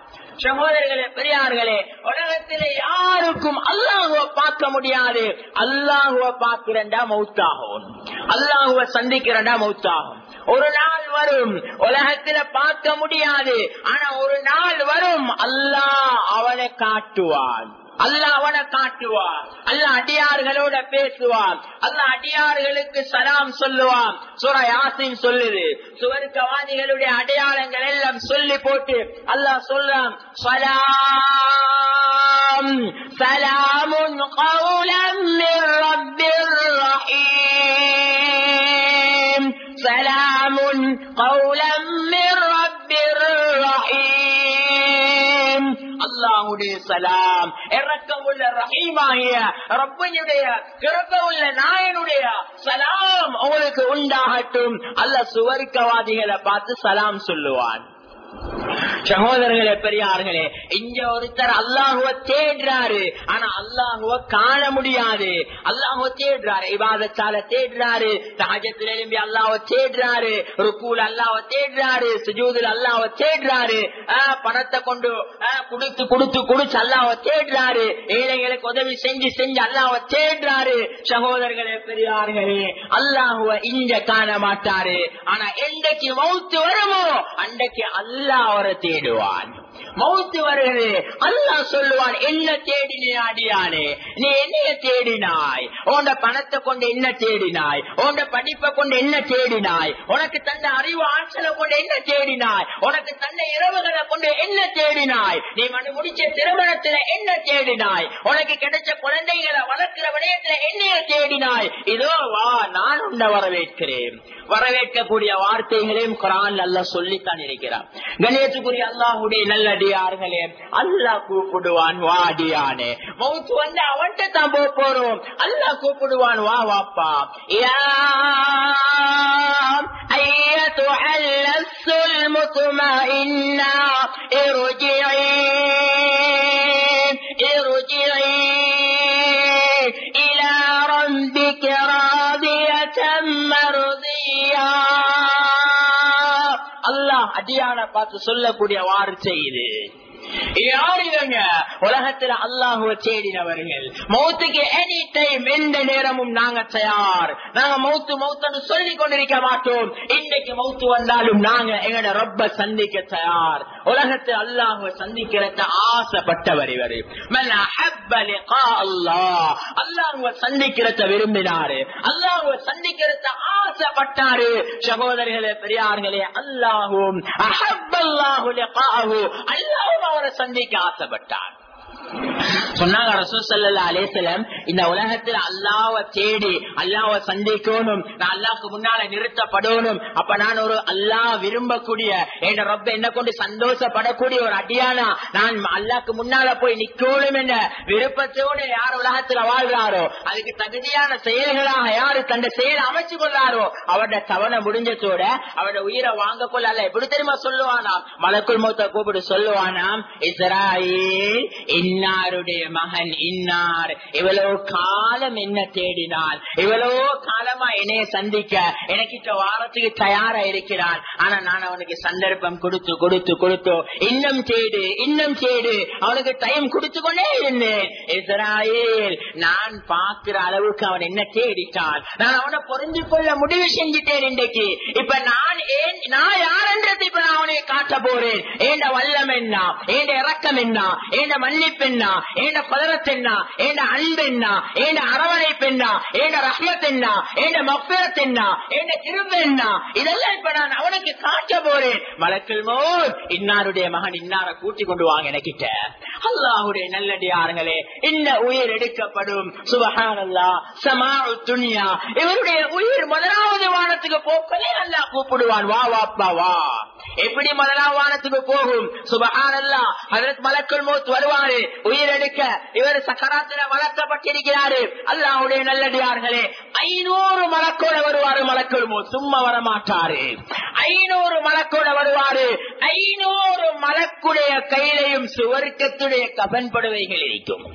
S1: சகோதரர்களே பெரியார்களே உலகத்திலே யாருக்கும் அல்லாஹுவ பார்க்க முடியாது. அல்லாஹுவ பார்க்கிறண்டா மௌத்தாகும். அல்லாஹுவ சந்திக்கிறண்டா மௌத்தாகும். ஒரு நாள் வரும் உலகத்துல பார்க்க முடியாது. ஆனா ஒரு நாள் வரும் அல்லாஹ் அவனை காட்டுவான். அல்ல அவனை காட்டுவான். அல்ல அடியார்களோட பேசுவான். அல்ல அடியார்களுக்கு சலாம் சொல்லுவான். சுர யாசின் சொல்லுது. சுவர்க்கவாதிகளுடைய அடையாளங்கள் எல்லாம் சொல்லி போட்டு அல்லா சொல்றான் சலாம் சலாமுன் கௌலம் ரப்பிர் ரஹீம். சலாமுன் கௌலம் மிர் அல்லாஹுடைய சலாம். இறக்கமுள்ள ரஹீமாகிய ரப்பனுடைய கிறக்கமுள்ள நாயனுடைய சலாம் உங்களுக்கு உண்டாகட்டும். அல்ல சுவர்க்கவாதிகளை பார்த்து சலாம் சொல்லுவான். சகோதரர்களே பெரியார்களே இங்க ஒருத்தர் அல்லாஹுவ தேடுறாரு. ஆனா அல்லாஹுவ காண முடியாது. அல்லாஹுவ தேடுறாரு இவாதத்தால தேடுறாரு சகஜத்தில் எழும்பி அல்லாஹ் தேடுறாரு ருக்கூல் அல்லாஹ் தேடுறாரு சுஜூதில் அல்லாஹ் தேடுறாரு பணத்தை கொண்டு குடுத்து குடுத்து குடிச்சு அல்லாஹ் தேடுறாரு ஏழைகளுக்கு உதவி செஞ்சு செஞ்சு அல்லாஹ் தேடுறாரு. சகோதரர்களே பெரியார்களே அல்லாஹுவ இங்க காண மாட்டாரு. ஆனா என்றைக்கு மௌத்து வருமோ அன்றைக்கு அல்லாஹ் அவரை தேடுவான் மௌத்து வருகிறது. அல்லாஹ் சொல்லுவான் என்ன தேடினே அடியானே நீ என்னைய தேடினாய்? உன் பணத்தை கொண்டு என்ன தேடினாய்? உன் படிப்பை கொண்டு என்ன தேடினாய்? உனக்கு தந்த அறிவு ஆற்றலை கொண்டு என்ன தேடினாய்? உனக்கு தந்த இரவுகளை கொண்டு என்ன தேடினாய்? நீ மனு முடிச்ச திருமணத்துல என்ன தேடினாய்? உனக்கு கிடைச்ச குழந்தைகளை வளர்க்கிற விடயத்துல என்னைய தேடினாய்? இதோ வா நான் உன்னை வரவேற்கிறேன். வரவேற்கக்கூடிய வார்த்தைகளையும் குரான் அல்ல சொல்லித்தான் இருக்கிறார் கணேசுக்குரிய அல்லாஹுடைய நல்ல நல்லடியார்களே அல்லாஹ் கூப்பிடுவான் வாடியானே மவுத்து வந்து அவன்கிட்ட தான் போக போறோம் அல்லாஹ் கூப்பிடுவான் வா வாப்பா யா أيتها النفس المطمئنة ارجعي ارجعي யாரை பார்த்து சொல்லக்கூடிய வார்த்தை இது. யார் உலகத்துல அல்லாஹுவ தேடினவர்கள். மௌத்துக்கு எனி டைம் எந்த நேரமும் நாங்க தயார். நாங்க மௌத்து மௌத்தன்னு சொல்லிக் கொண்டிருக்க மாட்டோம். இன்னைக்கு மௌத்து வந்தாலும் நாங்க எங்கட ரொம்ப சந்திக்க தயார். உலகத்தை அல்லாஹுவ சந்திக்கிறத ஆசைப்பட்டவர் இவர். அல்லாஹுவ சந்திக்கிறத விரும்பினாரு. அல்லாஹுவ சந்திக்கிறத ஆசைப்பட்டாரு. சகோதரர்களே பெரியார்களே அல்லாஹும் அஹப் அல்லாஹு அல்லாஹும் அவரை சந்திக்க ஆசைப்பட்டார். சொன்னாங்க ரசூசல்லா அலேசலம் இந்த உலகத்தில் அல்லாவை தேடி அல்லாவை சந்திக்கணும் நான் அல்லாவுக்கு முன்னால நிறுத்தப்படணும். அப்ப நான் ஒரு அல்லா விரும்பக்கூடிய என் ரப்ப என்ன கொண்டு சந்தோஷப்படக்கூடிய ஒரு அடியானா? நான் அல்லாக்கு முன்னால போய் நிக்கணும் என்ற விருப்பத்தோடு யார் உலகத்துல வாழ்றாரோ அதுக்கு தகுதியான செயல்களாக யாரு தந்த செயலை அமைச்சு கொள்ளாரோ அவட தவணை முடிஞ்சதோட அவட உயிரை வாங்க கொள்ள அல்ல எப்படி தெரியுமா சொல்லுவானாம் மலக்குள் மூத்த கூப்பிட்டு சொல்லுவானாம் இஸ்ராயில் இன்னாருடைய மகன் இன்னார். இவ்வளவு காலம் என்ன தேடினார் இவ்வளவு காலமா என்னைய சந்திக்க எனக்கிட்ட வாரத்துக்கு தயாரா இருக்கிறான் ஆனா நான் அவனுக்கு சந்தர்ப்பம் கொடுத்து கொடுத்து கொடுத்து இன்னும் தேடு இன்னும் தேடு அவனுக்கு டைம் கொடுத்து கொண்டே இருந்தேன். இஸ்ராயேல் நான் பார்க்கிற அளவுக்கு அவன் என்ன தேடிட்டான் நான் அவனை புரிஞ்சு கொள்ள முடிவு செஞ்சுட்டேன் இன்றைக்கு. இப்ப நான் ஏன் நான் யார் என்றது இப்ப நான் அவனை காட்ட போறேன்? ஏண்ட வல்லம் என்ன ஏண்ட இறக்கம் என்ன ஏண்ட மன்னிப்பு என்ன ஏண்ட பதரத் ஏண்ட அன்பெண்ணா ஏண்ட அரவணைப்பு என்ன ஏண்ட ரஹ்மத் என்ன ஏண்ட மஃபிரத் ஏண்ட திரும்ப இதெல்லாம் இப்ப நான் அவனுக்கு காட்ட போறேன். மலக்கள் மோர் இன்னாருடைய மகன் இன்னார கூட்டி கொண்டு வாங்க எனக்கிட்ட. அல்லாஹுடைய நல்லடியாருங்களே இந்த உயிர் எடுக்கப்படும். சுபகானல்லா சமா துணியா இவருடைய உயிர் முதலாவது வானத்துக்கு போக்கலே அல்லா கூப்பிடுவான். வா வாப்பா வா. எப்படி முதலாவது வானத்துக்கு போகும்? சுபகானல்லா அதற்கு மலக்குள் மோத் வருவாரு. உயிரெடுக்க இவர் சக்கராத்திர வளர்க்கப்பட்டிருக்கிறாரு. அல்லாவுடைய நல்லடியார்களே ஐநூறு மலக்கோட வருவாரு மலக்கொழுமோ சும்மா வரமாட்டாரு. ஐநூறு மலக்கோட வருவாரு. ஐநூறு மலக்குடைய கையிலையும் சுவர்க்கத்துடைய கபன்படுவைகள் இருக்கும்.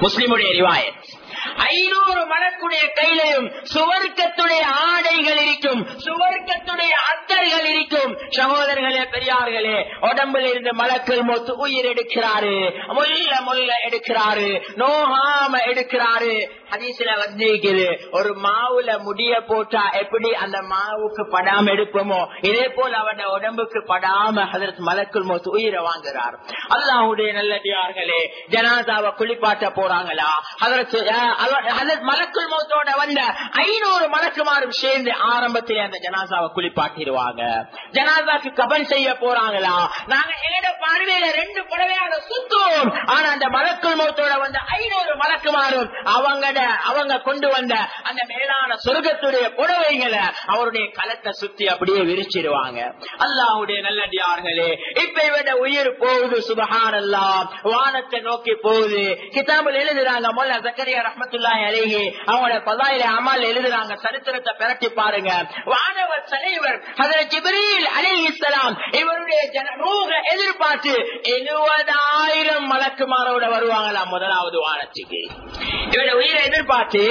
S1: முஸ்லிமுடைய ரிவாயத். ஐநூறு மலக்குடைய கையிலையும் சுவர்க்கத்துடைய ஆடைகள் இருக்கும் சுவர்க்கத்துடைய அத்தர்கள் இருக்கும் சகோதரர்களே பெரியார்களே உடம்பில் இருந்து மலக்கள் மொத்து உயிர் எடுக்கிறாரு. முல்ல முல்ல எடுக்கிறாரு. நோகாம எடுக்கிறாரு. ஹதீசில வந்திருக்குது ஒரு மாவுல முடிய போட்டா எப்படி அந்த மாவுக்கு படாம எடுப்போமோ? இதே போல அவட உடம்புக்கு படாம அதற்கு மலக்குள் மொத்து உயிரை வாங்குறார் அல்லாஹுடைய நல்லடியார்களே ஜனாதாவை குளிப்பாட்ட போறாங்களா? அதற்கு மலக்குள் மௌத்தோட வந்த ஐநூறு மலக்குமாரும் சேர்ந்து ஆரம்பத்தில் அந்த ஜனாசாவை குளிப்பாட்டிடுவாங்க. ஜனாசாக்கு கபன் செய்ய போறாங்களா? நாங்க எங்கட பார்வையில ரெண்டு புடவையாக சுத்துவோம் ஆனா அந்த மலக்குள் மௌத்தோட வந்த ஐநூறு மலக்குமாரும் அவங்கட அவங்க கொண்டு வந்த அந்த மேலான சொர்க்கத்துடைய புடவைகளை அவருடைய களத்தை சுத்தி அப்படியே விரிச்சிருவாங்க அல்லாவுடைய நல்லடியார்களே இப்ப இவட உயிர் போகுது சுபகான் அல்லா வானத்தை நோக்கி போகுது. கிதாபில் எழுதுறாங்க மொல்ல சக்கரியா ரஹமத்துல்லாஹி அலைஹி அவங்களோட பதாயில அமல் எழுதுறாங்க சரித்திரத்தை பிரட்டி பாருங்க. வானவர் தலைவர் ஹதரத் ஜிப்ரீல் அலைஹிஸ்ஸலாம் இவருடைய ரூக எதிர்பார்த்து எழுபதாயிரம் மலக்குமாரோட வருவாங்களாம் முதலாவது வானத்துக்கு. இவருடைய உயிரை எதிர்பார்த்து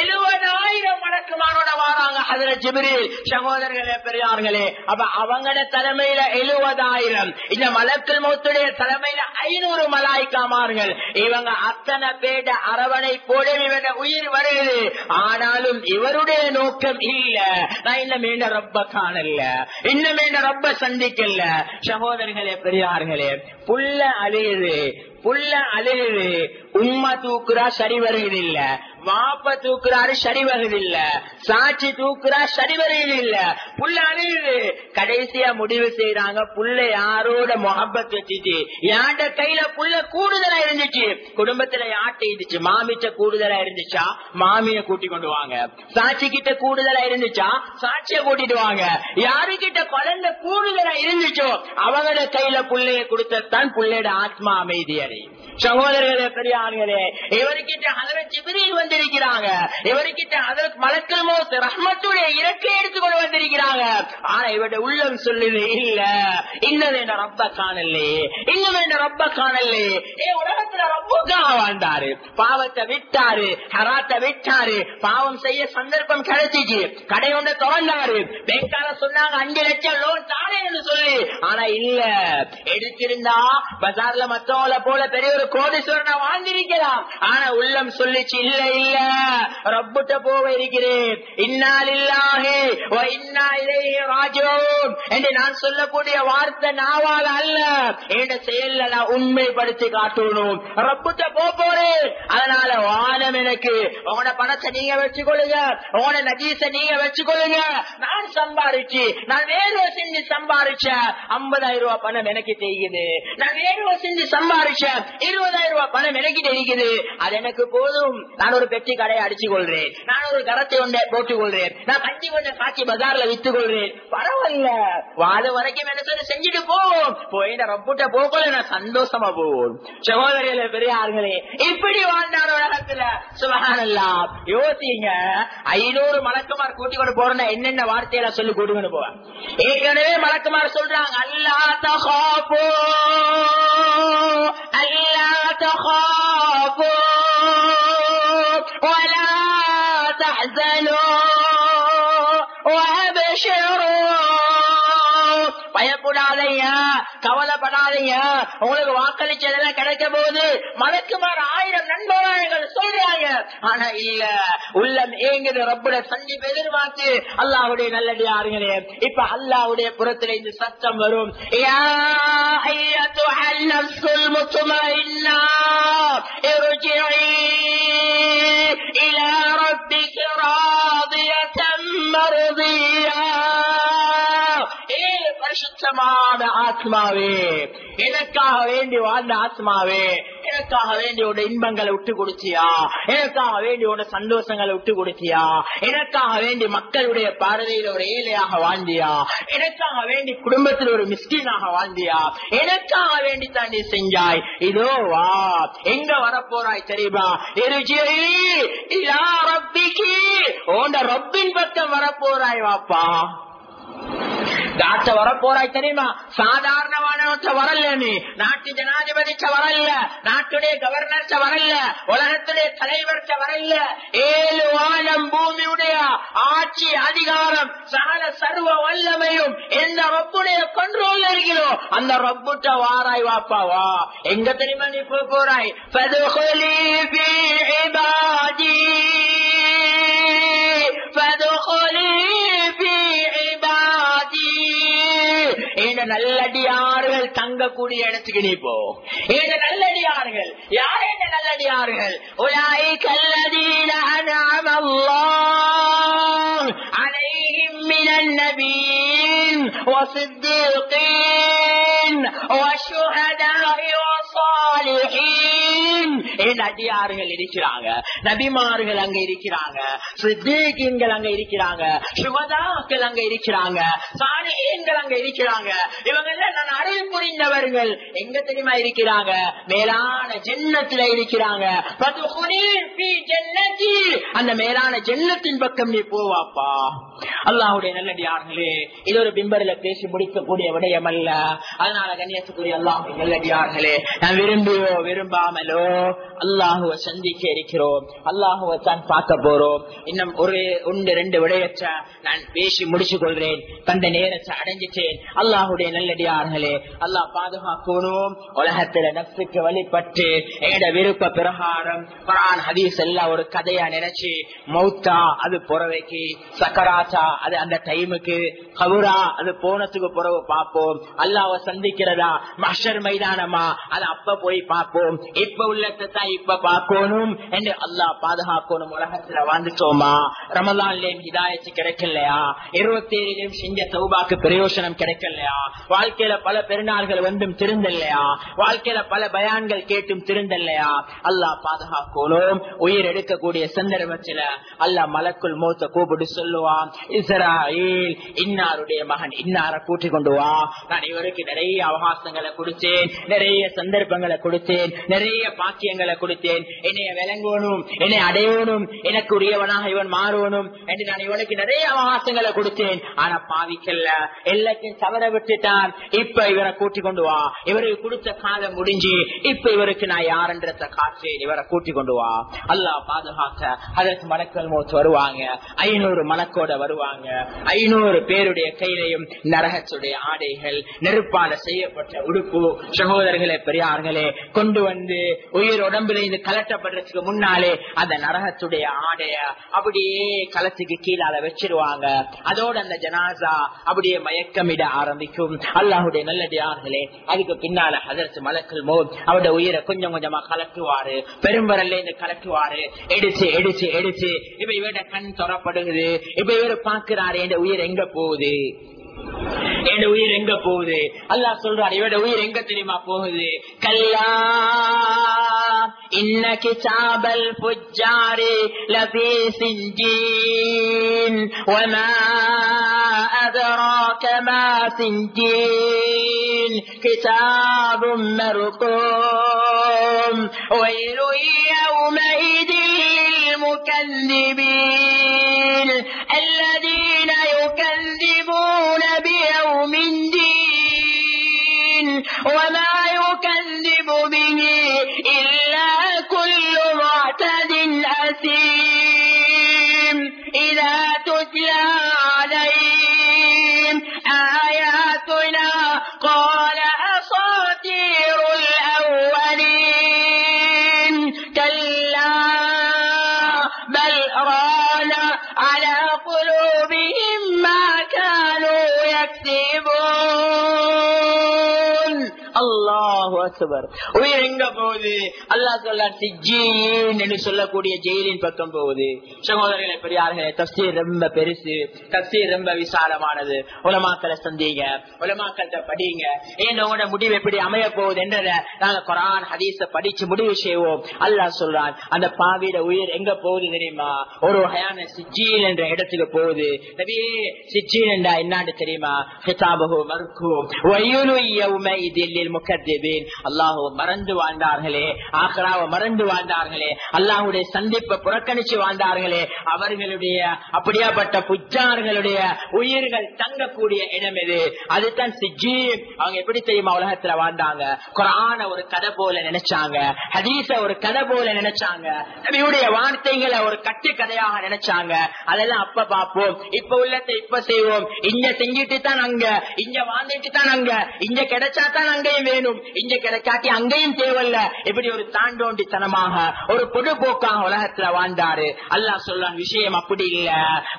S1: எழுபதாயிரம் மலக்குமாரோட வராங்க வாராங்க அதுல ஜிபிரில். சகோதரர்களே பெரியார்களே அப்ப அவங்களோட தலைமையில எழுபதாயிரம் இந்த மலக்கள் மௌத்துடைய தலைமையில ஐநூறு மலாய்க்காமார்கள். இவங்க அத்தனை பேட அரவணை போடவே இவங்க உயிர் வருது. ஆனாலும் இவருடைய நோக்கம் இல்ல. நான் இன்னும் மீண்ட ரொம்ப காணல. இன்னும் மீண்ட ரொம்ப சந்திக்கல. சகோதரர்களே பெரியார்களே புல்ல அழுகுது புல்ல அழுகுது உம்மா தூக்குறா சரி வருகிறதில்ல வாப்ப தூக்குறாரு சரி வருகிறதில்ல சாட்சி தூக்குறா சரி வருகிறதில்ல புள்ள அழுகுது கடைசியா முடிவு செய்யறாங்க புள்ள யாரோட முகப்பத் வச்சுச்சு யாண்ட கையில புள்ள கூடுதலா இருந்துச்சு? குடும்பத்துல யாட்ட இருந்துச்சு? மாமிச்ச கூடுதலா இருந்துச்சா? மாமிய கூட்டி கொண்டு வாங்க. சாட்சி கிட்ட கூடுதலா இருந்துச்சா? சாட்சிய கூட்டிட்டு வாங்க. யாரு கிட்ட குழந்தை கூடுதலா இருந்துச்சோ அவங்களோட கையில புள்ளைய கொடுத்தான் புள்ளையோட ஆத்மா அமைதி அடையும் பெரிய இருக்கிறார்களே இவருக்கிட்ட அதற்கு ஜிபிரில் வந்திருக்கிறாங்க. இவருக்கிட்ட அதற்கு மலக்கல் மோத்து ரஹ்மத்துடைய இறக்கை எடுத்துக்கொண்டு வந்திருக்கிறாங்க. ஆனா இவருடைய உள்ளம் சொல்லுது இல்ல இன்னும் என்ன ரப்ப காணலே இன்னும் என்ன ரப்ப காணலே. ஏ உலகத்துல ரப்புக்காக வாழ்ந்தாரு. பாவத்தை விட்டாரு ஹராத்தை விட்டாரு. பாவம் செய்ய சந்தர்ப்பம் கிடைச்சிச்சு. கடை ஒன்று திறந்தாரு. பேங்கால சொன்னாங்க அஞ்சு லட்சம் லோன் தானே என்று சொல்லி. ஆனா இல்ல எடுத்திருந்தா பஜார்ல மத்தவங்கள போல பெரிய ஒரு கோடீஸ்வரனை வாழ்ந்திருக்கலாம் ஆனா உள்ளம் சொல்லிச்சு இல்ல இல்ல ரப்புட்ட போக இருக்கிறேன். இன்னால் இல்லாஹே இன்னா இலேஹி ராஜோம் என்று நான் சொல்லக்கூடிய வார்த்தை நாவால அல்ல. என்ற செயல்ல நான் உண்மைப்படுத்தி காட்டணும். ரப்புட்ட போ போறேன். அதனால வானம் எனக்கு உன பணத்தை நீங்க வச்சுக்கொள்ளுங்க. உன நஜீச நீங்க வச்சுக்கொள்ளுங்க. நான் சம்பாரிச்சு நான் வேறு செஞ்சு சம்பாரிச்ச ஐம்பதாயிரம் ரூபாய் பணம் எனக்கு தெரியுது. நான் வேறு செஞ்சு சம்பாரிச்ச இருபதாயிரம் ரூபாய் பணம் எனக்கு தெரியுது. அது எனக்கு போதும். நான் ஒரு பெட்டி கடையை அடிச்சு கொள்றேன் நான் ஒரு கரத்தை ஒன்றை போட்டுக் கொள்றேன் நான் கஞ்சி கொண்ட காட்சி பஜார்ல வித்து கொள்றேன் பரவாயில்ல. வாழ வரைக்கும் என்ன சொல்லி செஞ்சுட்டு போவோம். போய் ரப்புட்ட போகல நான் சந்தோஷமா போவோம். சகோதரிகளே பெரியார்களே இப்படி வாழ்ந்தார் உலகத்துல. சுபகானல்லா. யோசிங்க. ஐநூறு மலக்குமார் கூட்டி கொண்டு போறேன்னா என்னென்ன வார்த்தையில சொல்லி கூட்டிக்கொண்டு போவேன் ஏற்கனவே மலக்குமார் சொல்றாங்க அல்லா தகாப்போ அல்லா تخافوا ولا تحزنوا وأبشروا பயப்படாதீங்க கவலைப்படாதீங்க உங்களுக்கு வாக்களிச்சதெல்லாம் கிடைக்க போது மலக்குமார் ஆயிரம் நண்பர்கள் சொல்றாங்க ஆனா இல்ல உள்ளம் ஏங்குது ரப்புட சந்திப்பு எதிர்பார்த்து அல்லாவுடைய நல்லடியாருங்களே இப்ப அல்லாவுடைய புறத்துல இந்த சத்தம் வரும் யா ஐயத்துஹ النفس المطمئنة ارجعي إلى ربك راضية مرضية பரிசுத்தமான ஆத்மாவே. எனக்காக வேண்டி வாழ்ந்த ஆத்மாவே. எனக்காக வேண்டி உட இன்பங்களை விட்டு கொடுத்தியா? எனக்காக வேண்டி உட சந்தோஷங்களை விட்டு கொடுத்தியா? எனக்காக வேண்டி மக்களுடைய பார்வையில் ஒரு ஏழையாக வாழ்ந்தியா? எனக்காக வேண்டி குடும்பத்தில் ஒரு மிஸ்கீனாக வாழ்ந்தியா? எனக்காக வேண்டி தான் நீ செஞ்சாய். இதோ வா எங்க வரப்போறாய் தெரியுமா? ரப்பிக்கு. உண்ட ரப்பின் பக்கம் வரப்போறாய் வாப்பா. டாக்டர் வர போறாய் தெரியுமா சாதாரணமான வரல நீ நாட்டு ஜனாதிபதிச்ச வரல நாட்டுடைய கவர்னர்ச்ச வரல உலகத்துடைய தலைவர்ச்ச வரல ஏழு வானம் பூமியுடைய ஆட்சி அதிகாரம் சகல சர்வ வல்லமையும் எந்த ரப்புடைய கண்ட்ரோல் இருக்கிறோம் அந்த ரப்புட்ட வாராய் வாப்பா வா எங்க தெரியுமா நீ போய் போறாய் கூடிய இடத்துக்கு நீ போ ஏத நல்லடியார்கள் யார் என்ன நல்லடியார்கள் உலாய் கல்லதீன அலைஹிம் மினன் நபீன் வசித்தீன் வசுஹதாய் அடியார்கள் இருக்கிறாங்க. நபிமார்கள் அங்க இருக்கிறாங்க. சித்தீகீன்கள் அங்க இருக்கிறாங்க. சுகதாக்கள் அங்க இருக்கிறாங்க. சாணிகள் அங்க இருக்கிறாங்க. இவங்க எல்லாம் அருள் புரிந்தவர்கள். எங்க தெரியுமா இருக்கிறாங்க? மேலான ஜென்னத்துல இருக்கிறாங்க. அந்த மேலான ஜென்னத்தின் பக்கம் நீ போவாப்பா. அல்லாஹுடைய நல்லடியார்களே இது ஒரு பிம்பரில் பேசி முடிக்கக்கூடிய விடயம் அல்ல அதனால கண்ணியத்துக்குரிய அல்லாஹ் நல்லடியார்களே நான் விரும்பி விரும்பியோ விரும்பாமலோ அல்லாஹுவ சந்திக்க இருக்கிறோம் அல்லாஹுவ தான் பார்க்க போறோம். இன்னும் ஒரு ஒன்று ரெண்டு விடையற்ற நான் பேசி முடிச்சு கொள்கிறேன். தந்த நேரத்தை அடைஞ்சிட்டேன். அல்லாஹுடைய நல்லடியார்களே அல்லாஹ் பாதுகாக்கணும். உலகத்துல நப்சுக்கு வழிபட்டு எங்கட விருப்ப பிரகாரம் பரான் ஹதீஸ் எல்லாம் ஒரு கதையா நினைச்சு மௌத்தா அது புறவைக்கு சக்கராச்சா அது அந்த டைமுக்கு கவுரா அது போனதுக்கு புறவு பார்ப்போம். அல்லாஹ் சந்திக்கிறதா? மஷர் மைதானமா? அது அப்ப போய் பார்ப்போம் இப்ப உள்ளத்தை இப்ப பார்க்கணும். என்று அல்லாஹ் பாதுகாக்கணும். உலகத்துல வாழ்ந்துட்டோமா? ரமலான்லயும் ஹிதாயத்து கிடைக்கலையா? இருபத்தி ஏழுலயும் செஞ்ச சௌபாக்கு பிரயோசனம் கிடைக்கலையா? வாழ்க்கையில பல பெருநாள்கள் வந்தும் திருந்தல்லையா வாழ்க்கையில பல பயான்கள் கேட்டும் திருந்தல்லையா அல்லாஹ் பாதுகாக்கணும். உயிர் எடுக்கக்கூடிய சந்தர்ப்பத்துல அல்லாஹ் மலக்குள் மூத்த கூப்பிட்டு சொல்லுவான் இஸ்ராயில் இன்னாருடைய மகன் இன்னார கூட்டிக் கொண்டு வா. நான் இவருக்கு நிறைய அவகாசங்களை கொடுத்தேன். நிறைய சந்தர்ப்பங்களை கொடுத்தேன். நிறைய பாக்கியங்களை கொடுத்தேன். என்னைய விளங்கணும் என்னை அடையணும் எனக்கு உரியவனாக இவன் மாறணும் என்று நான் இவனுக்கு நிறைய அவகாசங்களை கொடுத்தேன். ஆனா பாவிக்கல்ல. எல்லாத்தையும் தவற விட்டுட்டான். இப்ப இவரை கூட்டி கொண்டு வா. இவருக்கு கொடுத்த காலம் முடிஞ்சு. இப்ப இவருக்கு நான் யாருன்றத காற்றேன். இவரை கூட்டி கொண்டு வா. அல்லாஹ் பாதுகாக்க அதற்கு மலக்கள் மூத்து வருவாங்க. ஐநூறு மலக்கோட வருவாங்க. ஐநூறு பேருடைய கையிலையும் நரகத்துடைய ஆடைகள் நெருப்பால செய்யப்பட்ட உடுப்பு சகோதரர்களே பெரியார்களே கொண்டு வந்து உயிர் உடம்புல இருந்து கலட்டப்படுறதுக்கு முன்னாலே அந்த நரகத்துடைய ஆடைய அப்படியே களத்துக்கு கீழால வச்சிருவாங்க. அதோட அந்த ஜனாசா அப்படியே மயக்கமிட ஆரம்பிக்கும். அல்லாஹுடைய நல்லடியார்களே அதுக்கு பின்னால அதற்கு மலக்கல் மோ அவருடைய உயிரை கொஞ்சம் கொஞ்சமா கலக்குவாரு. பெரும்பரல்ல இருந்து கலக்குவாரு. எடுத்து எடுத்து எடுத்து. இப்ப இவட கண் தொடப்படுகிறது இப்ப இவரு பாக்குறாரு என் உயிர் எங்க போகுது? என் உயிர் எங்க போகுது அல்லாஹ் சொல்றாரு இவட உயிர் எங்க தெரியுமா போகுது கல்லா இன்ன கிசாபல் புஜாரி லபி சிஞ்சீன் وما أدراك ما سنجين كتاب مرقوم ويل يومئذ للمكذبين الذين يكذبون الله أكبر உயிர் எங்க போகுது அல்லாஹ் சொல்ல சிஜீன் என்று சொல்லக்கூடிய ஜெயிலின் பக்கம் போகுது சகோதரர்களே பெரியார்களே தப்சீர் ரொம்ப பெருசு தப்சீர் ரொம்ப விசாலமானது உலமாக்களை சந்தீங்க உலமாக்கள்கிட்ட படிங்க ஏன் உங்களோட முடிவு எப்படி அமைய போகுது என்றத நாங்க குரான் ஹதீஸ படிச்சு முடிவு செய்வோம் அல்லாஹ் சொல்றான் அந்த பாவிட உயிர் எங்க போகுது தெரியுமா ஒரு வகையான சிஜீன் என்ற இடத்துக்கு போகுது நபியே சிஜீன் என்றா என்னான்னு தெரியுமா ஹிதாபஹு மர்கூம் வயுலு யௌமைதில் முகத்திபீன் அல்லாஹுவை மறந்து வாழ்ந்தார்களே ஆக்ராவை மறந்து வாழ்ந்தார்களே அல்லாஹுடைய சந்திப்பை புறக்கணிச்சு வாழ்ந்தார்களே அவர்களுடைய அப்படியாப்பட்ட புச்சார்களுடைய உயிர்கள் தங்கக்கூடிய இடம் எது? அதுதான் சிஜி அவங்க எப்படி தெரியுமா உலகத்துல வாழ்ந்தாங்க? குரான ஒரு கதை போல நினைச்சாங்க ஹதீச ஒரு கதை போல நினைச்சாங்க நபியுடைய வார்த்தைகளை ஒரு கட்டு கதையாக நினைச்சாங்க. அதெல்லாம் அப்ப பார்ப்போம். இப்ப உள்ளத்தை இப்ப செய்வோம். இங்க செஞ்சிட்டு தான் அங்க இங்க வாழ்ந்துட்டு தான் அங்க இங்க கிடைச்சா தான் அங்கேயும் வேணும். இங்க கிடைக்காட்டி அங்கேயும் தேவையில்ல இப்படி ஒரு தாண்டோண்டித்தனமாக ஒரு பொதுபோக்காக உலகத்துல வாழ்ந்தாரு. அல்லா சொல்றான் விஷயம் அப்படி இல்ல.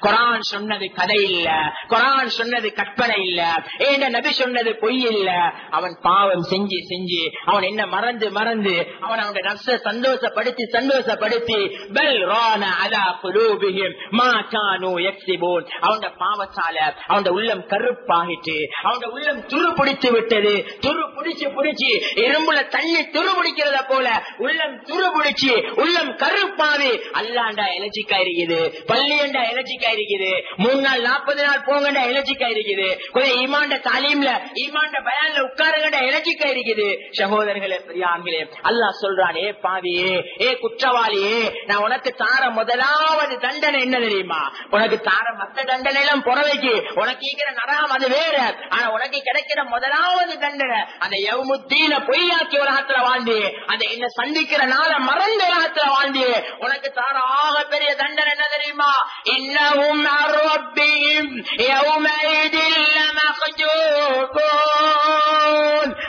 S1: குரான் சொன்னது கதை இல்ல. குரான் சொன்னது கற்பனை இல்ல. ஏண்ட நபி சொன்னது பொய் இல்ல? அவன் பாவம் செஞ்சு செஞ்சு அவன் என்ன மறந்து மறந்து அவன் அவனுடைய நப்ச சந்தோஷப்படுத்தி சந்தோஷப்படுத்தி பெல் ரோன அதா குலூபிஹிம் மா கானு யக்ஸிபூன் அவனோட பாவத்தால அவனுடைய உள்ளம் கருப்பாகிட்டு அவனோட உள்ளம் துரு பிடித்து விட்டது. துரு பிடிச்சு பிடிச்சு இரும்புல தண்ணி துருபிடிக்கிறத போல உள்ளம் துருபிடிச்சு உள்ளம் கருப்பாவி. அல்லாண்டா எலர்ஜிக்கா இருக்குது பள்ளியண்டா எலர்ஜிக்கா இருக்குது மூணு நாள் நாற்பது நாள் போங்கண்டா எலர்ஜிக்கா இருக்குது கொஞ்சம் ஈமாண்ட தாலீம்ல ஈமாண்ட பயான்ல உட்காருங்கண்டா எலர்ஜிக்கா இருக்குது சகோதரர்களே பெரியாங்களே அல்லாஹ் சொல்றான் ஏ பாவியே ஏ குற்றவாளியே நான் உனக்கு தார முதலாவது தண்டனை என்ன தெரியுமா? உனக்கு தார மத்த தண்டனை எல்லாம் புறவைக்கு உனக்கு நரகம் அது வேற. ஆனா உனக்கு கிடைக்கிற முதலாவது தண்டனை அந்த யவுமுத்தீன பொய்யாக்கி உலகத்துல வாழ்ந்து அந்த என்ன சந்திக்கிற நாள மறந்து உலகத்துல வாழ்ந்து உனக்கு தார ஆக பெரிய தண்டனை என்ன தெரியுமா? இன்னமும்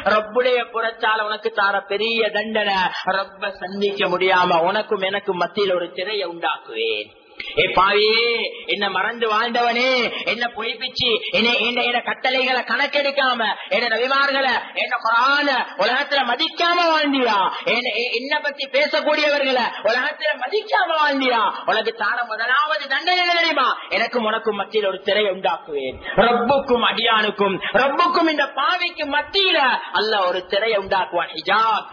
S1: ரப்புடைய புறத்தால் உனக்கு தார பெரிய தண்டனை. ரப்ப சந்திக்க முடியாம உனக்கும் எனக்கும் மத்தியில் ஒரு திரையை உண்டாக்குவேன். ஏ என்ன மறந்து வாழ்ந்தவனே என்ன பொய்ப்பிச்சு என்ன கட்டளைகளை கணக்கெடுக்காம என்ன ரவிமார்களை என்ன குரான உலகத்துல மதிக்காம வாழ்ந்தியா? என்ன பத்தி பேசக்கூடியவர்களை உலகத்துல மதிக்காம வாழ்ந்தியா? உனக்கு தான முதலாவது தண்டனை தெரியுமா? எனக்கும் உனக்கும் மத்தியில் ஒரு திரை உண்டாக்குவேன். ரப்புக்கும் அடியானுக்கும் ரப்புக்கும் இந்த பாவிக்கு மத்தியில அல்ல ஒரு திரையை உண்டாக்குவான். ஹிஜாப்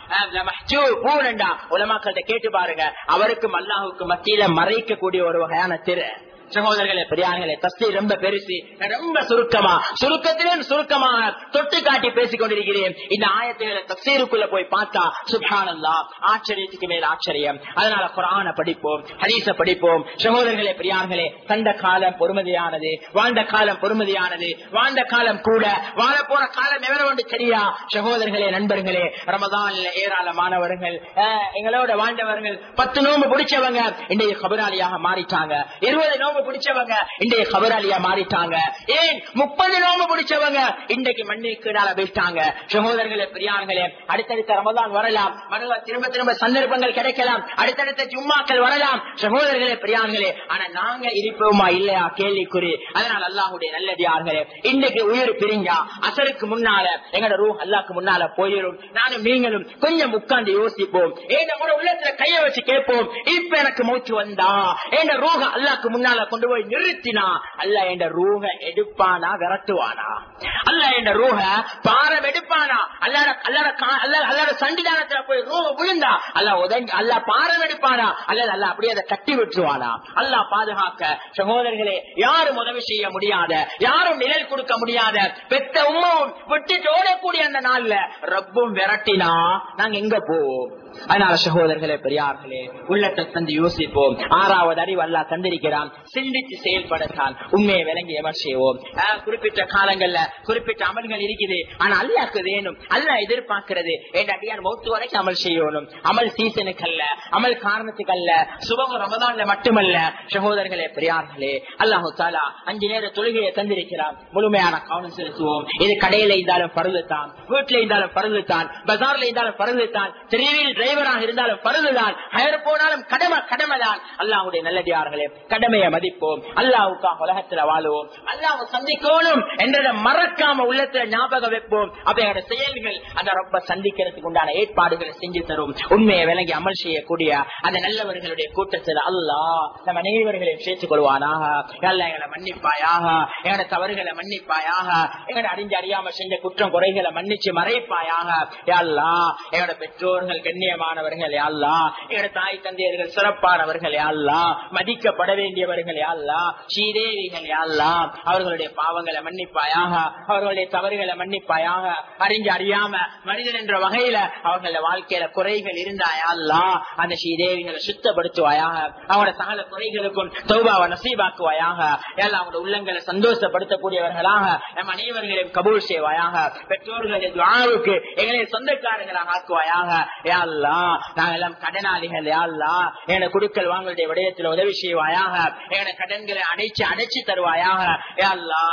S1: உலமாக்கள்கிட்ட கேட்டு பாருங்க. அவருக்கும் அல்லாஹுக்கும் மத்தியில மறைக்கக்கூடிய ஒரு waxyaana tir ah சகோதரர்களே பெரியார்களே தஸ்தி ரொம்ப பெருசு ரொம்ப சுருக்கமா சுருக்கத்திலும் சுருக்கமாக தொட்டு காட்டி பேசிக் கொண்டிருக்கிறேன். இந்த ஆயத்துகளை தஸ்தீருக்குள்ள போய் பார்த்தா சுபானந்தா ஆச்சரியத்துக்கு மேல் ஆச்சரியம். அதனால குரான படிப்போம் ஹரீச படிப்போம். சகோதரர்களே பெரியார்களே தந்த காலம் பொறுமதியானது வாழ்ந்த காலம் பொறுமதியானது வாழ்ந்த காலம் கூட வாழ போற காலம் எவ்வளவு சரியா சகோதரர்களே நண்பர்களே ரமதான் ஏராளமானவர்கள் எங்களோட வாழ்ந்தவர்கள் பத்து நோம்பு பிடிச்சவங்க இன்றைய கபராளியாக மாறிட்டாங்க. இருபது நோம்பு பிடிச்சவங்க இன்றைய கபராளியா மாறிட்டாங்க. ஏன்? முப்பது நோம்பு பிடிச்சவங்க இன்றைக்கு மண்ணில் கீழால போயிட்டாங்க சகோதரர்களே பெரியார்களே அடுத்தடுத்த ரமதான் வரலாம். வரலாம் திரும்ப திரும்ப சந்தர்ப்பங்கள் கிடைக்கலாம். அடுத்தடுத்த ஜும்மாக்கள் வரலாம். சகோதரர்களே பெரியார்களே ஆனா நாங்க இருப்போமா இல்லையா? கேள்விக்குறி. அதனால் அல்லாஹுடைய நல்லடியார்களே இன்றைக்கு உயிர் பிரிஞ்சா அசருக்கு முன்னால எங்களோட ரூ அல்லாக்கு முன்னால போயிடும் நானும் நீங்களும் கொஞ்சம் உட்கார்ந்து யோசிப்போம். ஏன் நம்மளோட உள்ளத்துல கைய வச்சு கேட்போம்? இப்ப எனக்கு மூச்சு வந்தா என் ரூக அல்லாக்கு முன்னால கொண்டு போய் நிறுத்தினா அல்ல என் ரூக எடுப்பானா விரட்டுவானா? அல்ல என் ரூக பாரம் எடுப்பானா? அல்லாட அல்லாட அல்ல அல்லாட சண்டிதானத்துல போய் ரூக விழுந்தா அல்ல உதங்கி அல்ல பாரம் எடுப்பானா? அல்லது அல்ல அப்படியே அதை கட்டி விட்டுருவானா? அல்ல பாதுகாக்க சகோதரர்களே யாரும் உதவி செய்ய முடியாத யாரும் நிழல் கொடுக்க முடியாத பெத்த உமாவும் விட்டுட்டு ஓடக்கூடிய அந்த நாள்ல ரப்பும் விரட்டினா நாங்க எங்க போவோம்? அதனால சகோதரர்களே பெரியார்களே உள்ளத்தை தந்து யோசிப்போம். ஆறாவது அறிவு அல்லா தந்திருக்கிறான். சிந்தித்து செயல்படத்தான். உண்மையை விளங்கி எவர் செய்வோம். குறிப்பிட்ட காலங்கள்ல குறிப்பிட்ட அமல்கள் இருக்குது. ஆனா அல்லாக்கு வேணும். அல்ல எதிர்பார்க்கிறது. என் அடியான் மௌத்து வரைக்கும் அமல் செய்யணும். அமல் சீசனுக்கு அல்ல அமல் காரணத்துக்கு அல்ல சுபம் ரமதான்ல மட்டுமல்ல. சகோதரர்களே பெரியார்களே அல்லாஹு தாலா அஞ்சு நேர தொழுகையை தந்திருக்கிறான். முழுமையான கவனம் செலுத்துவோம். இது கடையில இருந்தாலும் பருதுதான் வீட்டுல இருந்தாலும் பருதுதான் பஜார்ல இருந்தாலும் பருதுதான் திரையில் டிரைவராக இருந்தாலும் பருதுதான் ஹயர் போனாலும் கடமை கடமைதான். அல்லாவுடைய நல்லடியார்களே கடமையை மதிப்போம். அல்லாவுக்காக உலகத்துல வாழுவோம். அல்லாஹ் சந்திக்கணும் என்றதை மறக்காம உள்ளத்துல ஞாபகம் வைப்போம். அவையோட செயல்கள் அந்த ரொம்ப சந்திக்கிறதுக்கு உண்டான ஏற்பாடுகளை செஞ்சு தரும். உண்மையை விளங்கி அமல் செய்யக்கூடிய அந்த நல்லவர்களுடைய கூட்டத்தில் அல்லா நம்ம அனைவர்களையும் சேர்த்துக் கொள்வானாக. அல்ல எங்களை மன்னிப்பாயாக? எங்களோட தவறுகளை மன்னிப்பாயாக? எங்களோட அறிஞ்சு அறியாம செஞ்ச குற்றம் குறைகளை மன்னிச்சு மறைப்பாயாக? யாழ்லா எங்களோட பெற்றோர்கள் கண்ணி கண்ணியமானவர்கள் யாழ்லா எங்களோட தாய் தந்தையர்கள் சிறப்பானவர்கள் யாழ்லா மதிக்கப்பட வேண்டியவர்கள் யாழ்லா ஸ்ரீதேவிகள் யாழ்லா அவர்களுடைய பாவங்களை மன்னிப்பாயாக அவர்களுடைய தவறுகளை மன்னிப்பாயாக அறிஞ்சு அறியாம மனிதன் என்ற வகையில அவர்களோட வாழ்க்கையில குறைகள் இருந்தாயாள்லா அந்த ஸ்ரீதேவிகளை சுத்தப்படுத்துவாயாக அவங்களோட சகல குறைகளுக்கும் தௌபாவை நசீபாக்குவாயாக எல்லாம் அவங்களோட உள்ளங்களை சந்தோஷப்படுத்தக்கூடியவர்களாக நம் அனைவர்களையும் கபூல் செய்வாயாக பெற்றோர்களுடைய துவாவுக்கு எங்களை சொந்தக்காரங்களாக ஆக்குவாயாக. யாழ்லா நாங்கள் எல்லாம் கடனாளிகள் யாழ்லா என குடுக்கல் வாங்களுடைய விடயத்தில் உதவி செய்வாயாக. என கடன்களை அடைச்சு அடைச்சு தருவாயாக. யாழ்லா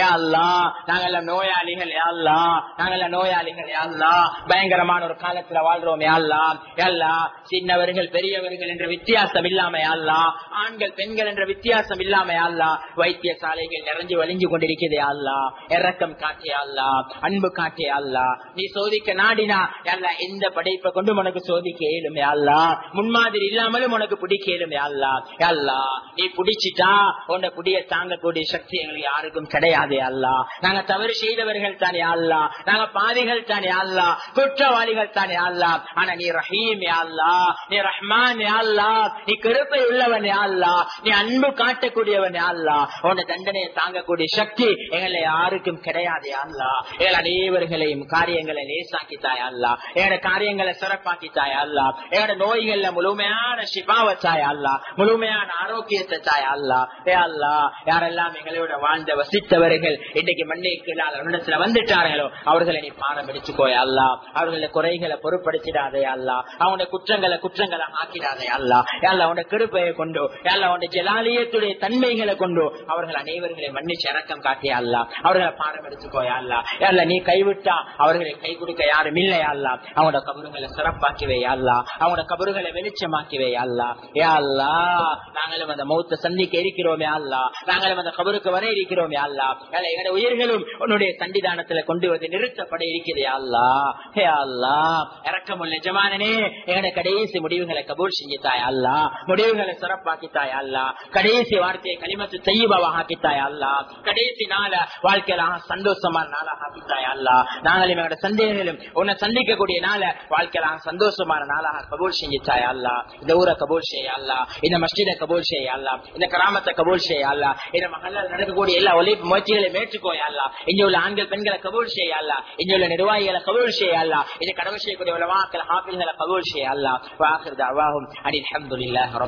S1: யாழ்லா நாங்கள் நோயாளிகள் யாழ்லா நாங்கள் நோயாளிகள் யாழ்லா பயங்கரமான ஒரு காலத்துல வாழ்றோம் யாழ்லா யாழ்லா சின்னவர்கள் பெரியவர்கள் என்ற வித்தியாசம் இல்லாம யாழ்லா ஆண்கள் பெண்கள் என்ற வித்தியாசம் இல்லாம யாழ்லா வைத்தியசாலைகள் நிறைஞ்சு வலிஞ்சு கொண்டிருக்கிறது யாழ்லா இறக்கம் காட்டியா அல்லா அன்பு காட்டியா அல்லா நீ சோதிக்க நாடினா அல்ல எந்த படைப்பை கொண்டு உனக்கு சோதிக்க இயலும் அல்லா முன்மாதிரி இல்லாமலும் உனக்கு பிடிக்க இயலும் அல்லா அல்லா நீ பிடிச்சிட்டா உன்னை புடிய தாங்கக்கூடிய சக்தி எங்களுக்கு யாருக்கும் கிடையாது அல்லா நாங்க தவறு செய்தவர்கள் தானே அல்லா நாங்க பாதிகள் தானே அல்லா குற்றவாளிகள் தானே அல்லா ஆனா நீ ரஹீம் அல்லா நீ ரஹ்மான் அல்லா நீ கருப்பை உள்ளவன் அல்லா நீ அன்பு காட்டக்கூடியவன் அல்லா உன்னை தண்டனையை தாங்கக்கூடிய சக்தி எங்களை யாருக்கும் கிடையாது அல்லா எங்கள் அனைவர்களையும் காரியங்களை நேசாக்கித்தாய் அல்லா எங்களோட காரியங்களை சிறப்பாக்கி ஆக்கித்தாய் அல்லா எங்களோட நோய்கள்ல முழுமையான சிபாவை தாய் அல்லா முழுமையான ஆரோக்கியத்தை தாய் அல்லா ஏ அல்லா யாரெல்லாம் எங்களோட வாழ்ந்த வசித்தவர்கள் இன்னைக்கு மண்ணைக்கு இடத்துல வந்துட்டார்களோ அவர்களை நீ பாடம் எடுத்துக்கோய் அல்லா அவர்களை குறைகளை பொருட்படுத்திடாதே அல்லா அவனுடைய குற்றங்களை குற்றங்களை ஆக்கிடாதே அல்லா அல்ல அவனுடைய கிருப்பையை கொண்டு அல்ல அவனுடைய ஜலாலியத்துடைய தன்மைகளை கொண்டு அவர்கள் அனைவர்களை மன்னிச்சு இறக்கம் காட்டியா அல்லா அவர்களை பாடம் எடுத்துக்கோய் அல்லா அல்ல நீ கைவிட்டா அவர்களை கை கொடுக்க யாரும் இல்லையா அல்லா அவனோட கபறுகளை சிறப்பாக்கிவே அல்லா அவங்களோட கபறுகளை வெளிச்சமாக்கிவே அல்லா ஏ அல்லா நாங்களும் அந்த மௌத்த சந்திக்க இருக்கிறோமே அல்லா நாங்களும் அந்த கபருக்கு வர இருக்கிறோமே அல்லா எங்களுடைய உயிர்களும் உன்னுடைய சண்டிதானத்துல கொண்டு வந்து நிறுத்தப்பட இருக்கிறதே அல்லா ஹே அல்லா இறக்கமுள்ள நிஜமானனே எங்களுடைய கடைசி முடிவுகளை கபூர் செஞ்சுத்தாய் அல்லா முடிவுகளை சிறப்பாக்கித்தாய் அல்லா கடைசி வார்த்தையை களிமத்து செய்யுபவாக ஆக்கித்தாய் அல்லா கடைசி நாள வாழ்க்கையில சந்தோஷமான நாளாக ஆக்கித்தாய் அல்லா நாங்களும் எங்களோட சந்தேகங்களும் உன்னை சந்திக்கக்கூடிய நாள வாழ்க்கையில சந்தோஷமான நாளாக கபூல் செஞ்சுத்தாய் அல்லா இந்த ஊரை கபூல் செய்ய அல்லா இந்த மஸ்ஜிதை கபூல் செய்ய அல்லா இந்த கிராமத்தை கபூல் செய்ய அல்லா இந்த மகள் நடக்கக்கூடிய எல்லா ஒலிப்பு முயற்சிகளையும் ஏற்றுக்கோய அல்லா இங்க உள்ள ஆண்கள் பெண்களை கபூல் செய்ய அல்லா இங்க உள்ள நிர்வாகிகளை கபூல் செய்ய அல்லா இது கடவுள் செய்யக்கூடிய உலமாக்கள் ஹாஃபில்களை கபூல் செய்ய அல்லா வாக்குறது அவாகும் அடி அஹமதுல்லாஹ்